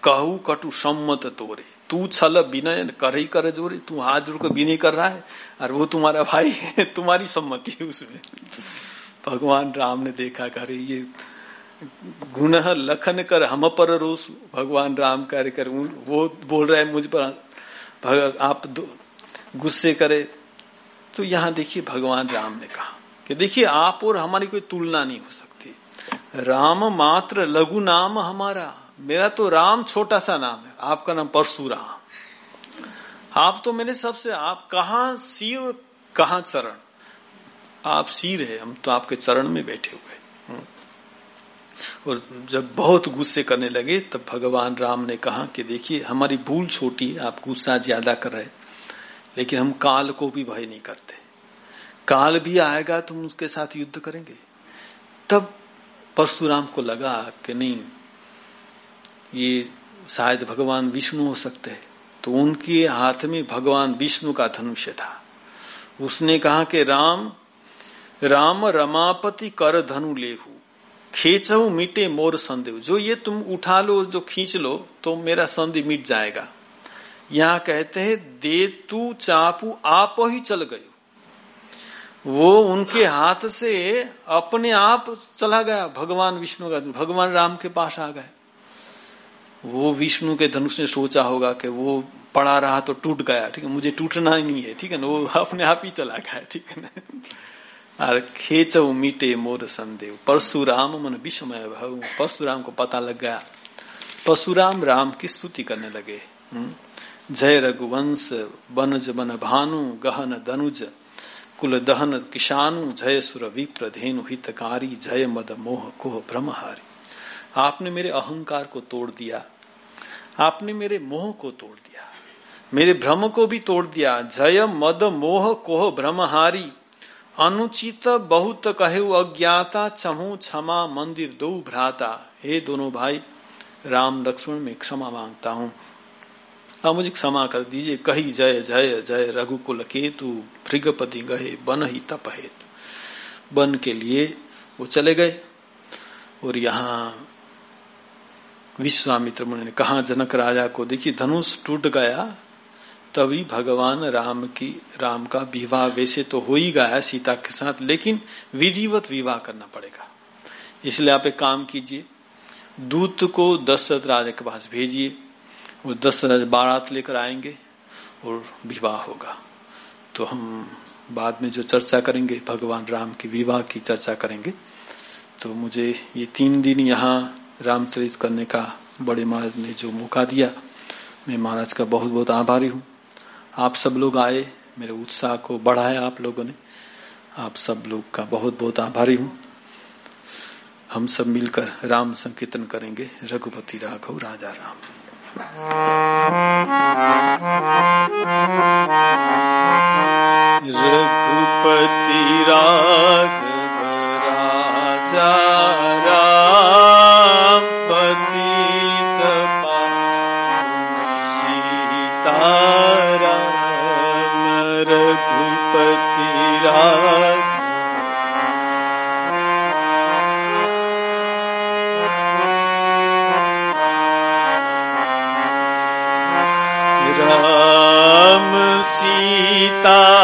कहू, कटु सम्मत तोरे। तू छल विनय कर ही कर जोरे, तू हाथ जोड़ कर विनय कर रहा है, और वो तुम्हारा भाई है, (laughs) तुम्हारी सम्मति है उसमें। भगवान राम ने देखा करे ये गुण लखन कर हम पर रोस भगवान राम कार्य कर वो बोल रहे हैं मुझ पर आप गुस्से करे। तो यहाँ देखिए भगवान राम ने कहा कि देखिए, आप और हमारी कोई तुलना नहीं हो सकती। राम मात्र लघु नाम हमारा। मेरा तो राम छोटा सा नाम है। आपका नाम परशुराम। आप तो मेरे सबसे, आप कहा सिर, कहा चरण? आप सिर है, हम तो आपके चरण में बैठे हुए हम्म। और जब बहुत गुस्से करने लगे, तब भगवान राम ने कहा कि देखिए, हमारी भूल छोटी है, आप गुस्सा ज़्यादा कर रहे लेकिन हम काल को भी भय नहीं करते। काल भी आएगा तो हम उसके साथ युद्ध करेंगे। तब परशुराम को लगा कि नहीं ये शायद भगवान विष्णु हो सकते हैं। तो उनके हाथ में भगवान विष्णु का धनुष्य था। उसने कहा कि, राम राम रमापति कर धनु लेहु। खेचऊ मिटे मोर संदेह। जो ये तुम उठा लो, जो खींच लो तो मेरा संधि मिट जाएगा। यहाँ कहते हैं, दे तू चापू आप ही चल गयो। वो उनके हाथ से अपने आप चला गया, भगवान विष्णु का। भगवान राम के पास आ गए। वो विष्णु के धनुष ने सोचा होगा कि वो पड़ा रहा तो टूट गया, ठीक है? मुझे टूटना ही नहीं है, ठीक है ना? वो अपने आप ही चला गया, ठीक है ना? और खेच मीटे मोर संदेव। परशुराम मन विषमय परशुराम को पता लग गया। परशुराम राम की स्तुति करने लगे। हम्म। जय रघुवंश बनज बन भानु, गहन दनुज कुल दहन किशानु जय सुर विप्र धेनु हितकारी, जय मद मोह कोह ब्रह्महारी। आपने मेरे अहंकार को तोड़ दिया। आपने मेरे मोह को तोड़ दिया। मेरे भ्रम को भी तोड़ दिया। जय मद मोह कोह ब्रह्महारी अनुचित बहुत कहे अज्ञाता चहु क्षमा मंदिर दो भ्राता। हे दोनों भाई, राम लक्ष्मण, में क्षमा माँगता हूँ। अब मुझे क्षमा कर दीजिए। कही जय जय जय। रघुकुल केतु, भृगपति गहे, बन ही तपहेत। बन के लिए वो चले गए और यहाँ विश्वामित्र मुनि ने कहा, जनक राजा को, देखिए, धनुष टूट गया, तभी भगवान राम की, राम का विवाह वैसे तो हो ही गया सीता के साथ, लेकिन विधिवत विवाह करना पड़ेगा। इसलिए आप एक काम कीजिए, दूत को दशरथ राजा के पास भेजिए, वो दशरथ बारात लेकर आएँगे और विवाह होगा। तो हम बाद में जो चर्चा करेंगे, भगवान राम की विवाह की चर्चा करेंगे तो मुझे ये तीन दिन यहाँ रामचरित करने का बड़े महाराज ने जो मौका दिया, मैं महाराज का बहुत बहुत आभारी हूँ। आप सब लोग आए, मेरे उत्साह को बढ़ाया आप लोगों ने। आप सब लोग का बहुत बहुत आभारी हूँ। हम सब मिलकर राम संकीर्तन करेंगे। रघुपति राघव, राजा राम। रघुपति राघव। पिता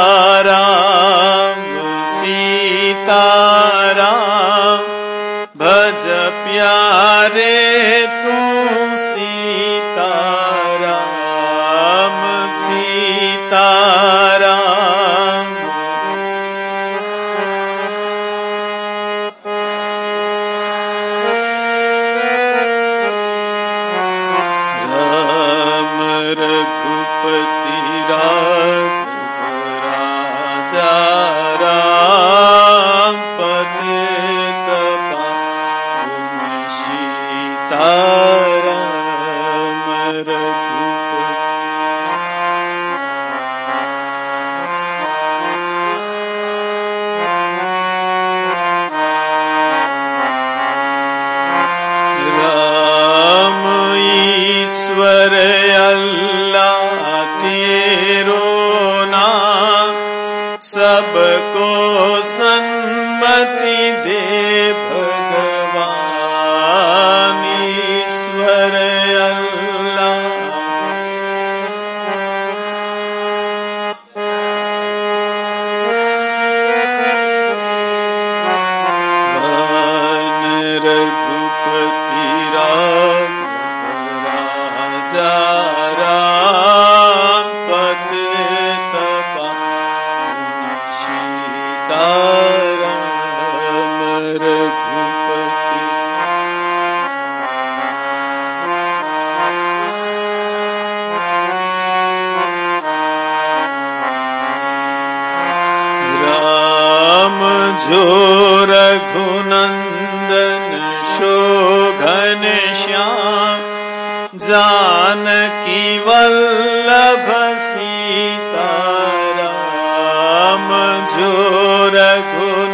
जो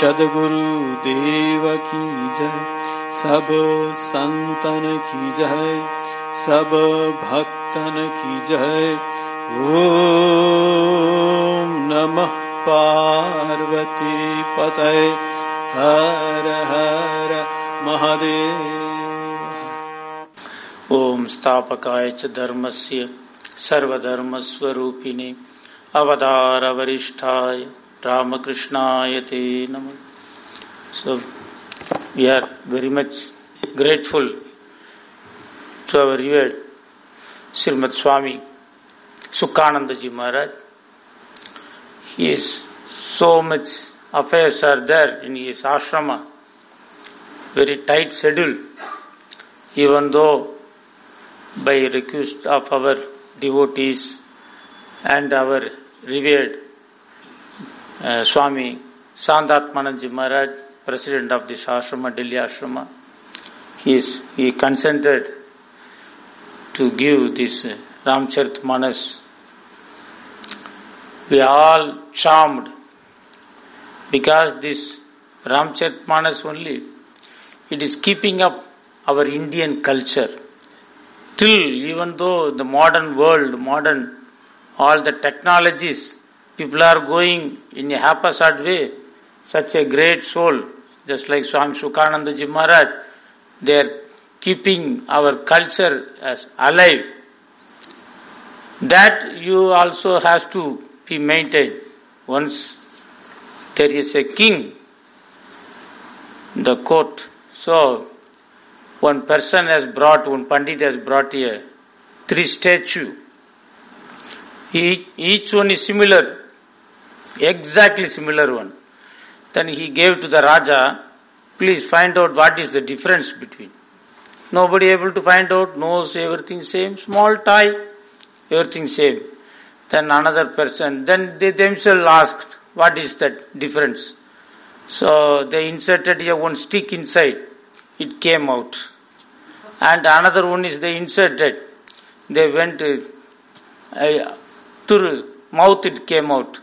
सदगुरु देव की जय। सब संतन की जय। सब भक्तन की जय। ओम नमः पार्वती पतये। हर हर महादेव। ओम स्थापकाय च धर्मस्य सर्वधर्मस्वरूपिणे। अवतारवरिष्ठाय। Ramakrishnaayate Namah. So, we are very much grateful to our revered Srimad Swami Sukhanandaji Maharaj. He is so much affairs are there in his ashrama, very tight schedule, even though by request of our devotees and our revered uh, Swami Sandatmananji Maharaj, president of this ashrama, Delhi ashrama, he is he consented to give this uh, Ramcharit Manas. We are all charmed because this Ramcharit Manas only, it is keeping up our Indian culture. Till even though the modern world, modern, all the technologies, people are going in a haphazard way, such a great soul, just like Swami Sukhananda Ji Maharaj, they are keeping our culture as alive. That you also has to be maintained. Once there is a king, the court, so one person has brought, one pandit has brought here three statue. Each one is similar, exactly similar one. Then he gave to the Raja, please find out what is the difference between. Nobody able to find out, knows everything same, small tie, everything same. Then another person, then they themselves asked, what is that difference? So they inserted here one stick inside, it came out. And another one is they inserted, they went uh, through mouth it came out.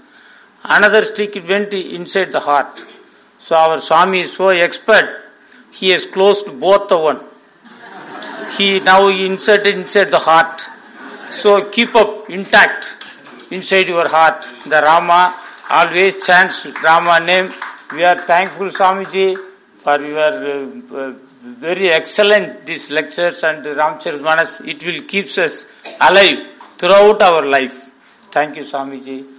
Another stick went inside the heart. So our Swami is so expert, he has closed both the one. He now inserted inside the heart. So keep up intact inside your heart. The Rama always chants Rama name. We are thankful Swamiji for your uh, uh, very excellent these lectures and Ramcharitmanas. It will keeps us alive throughout our life. Thank you Swamiji.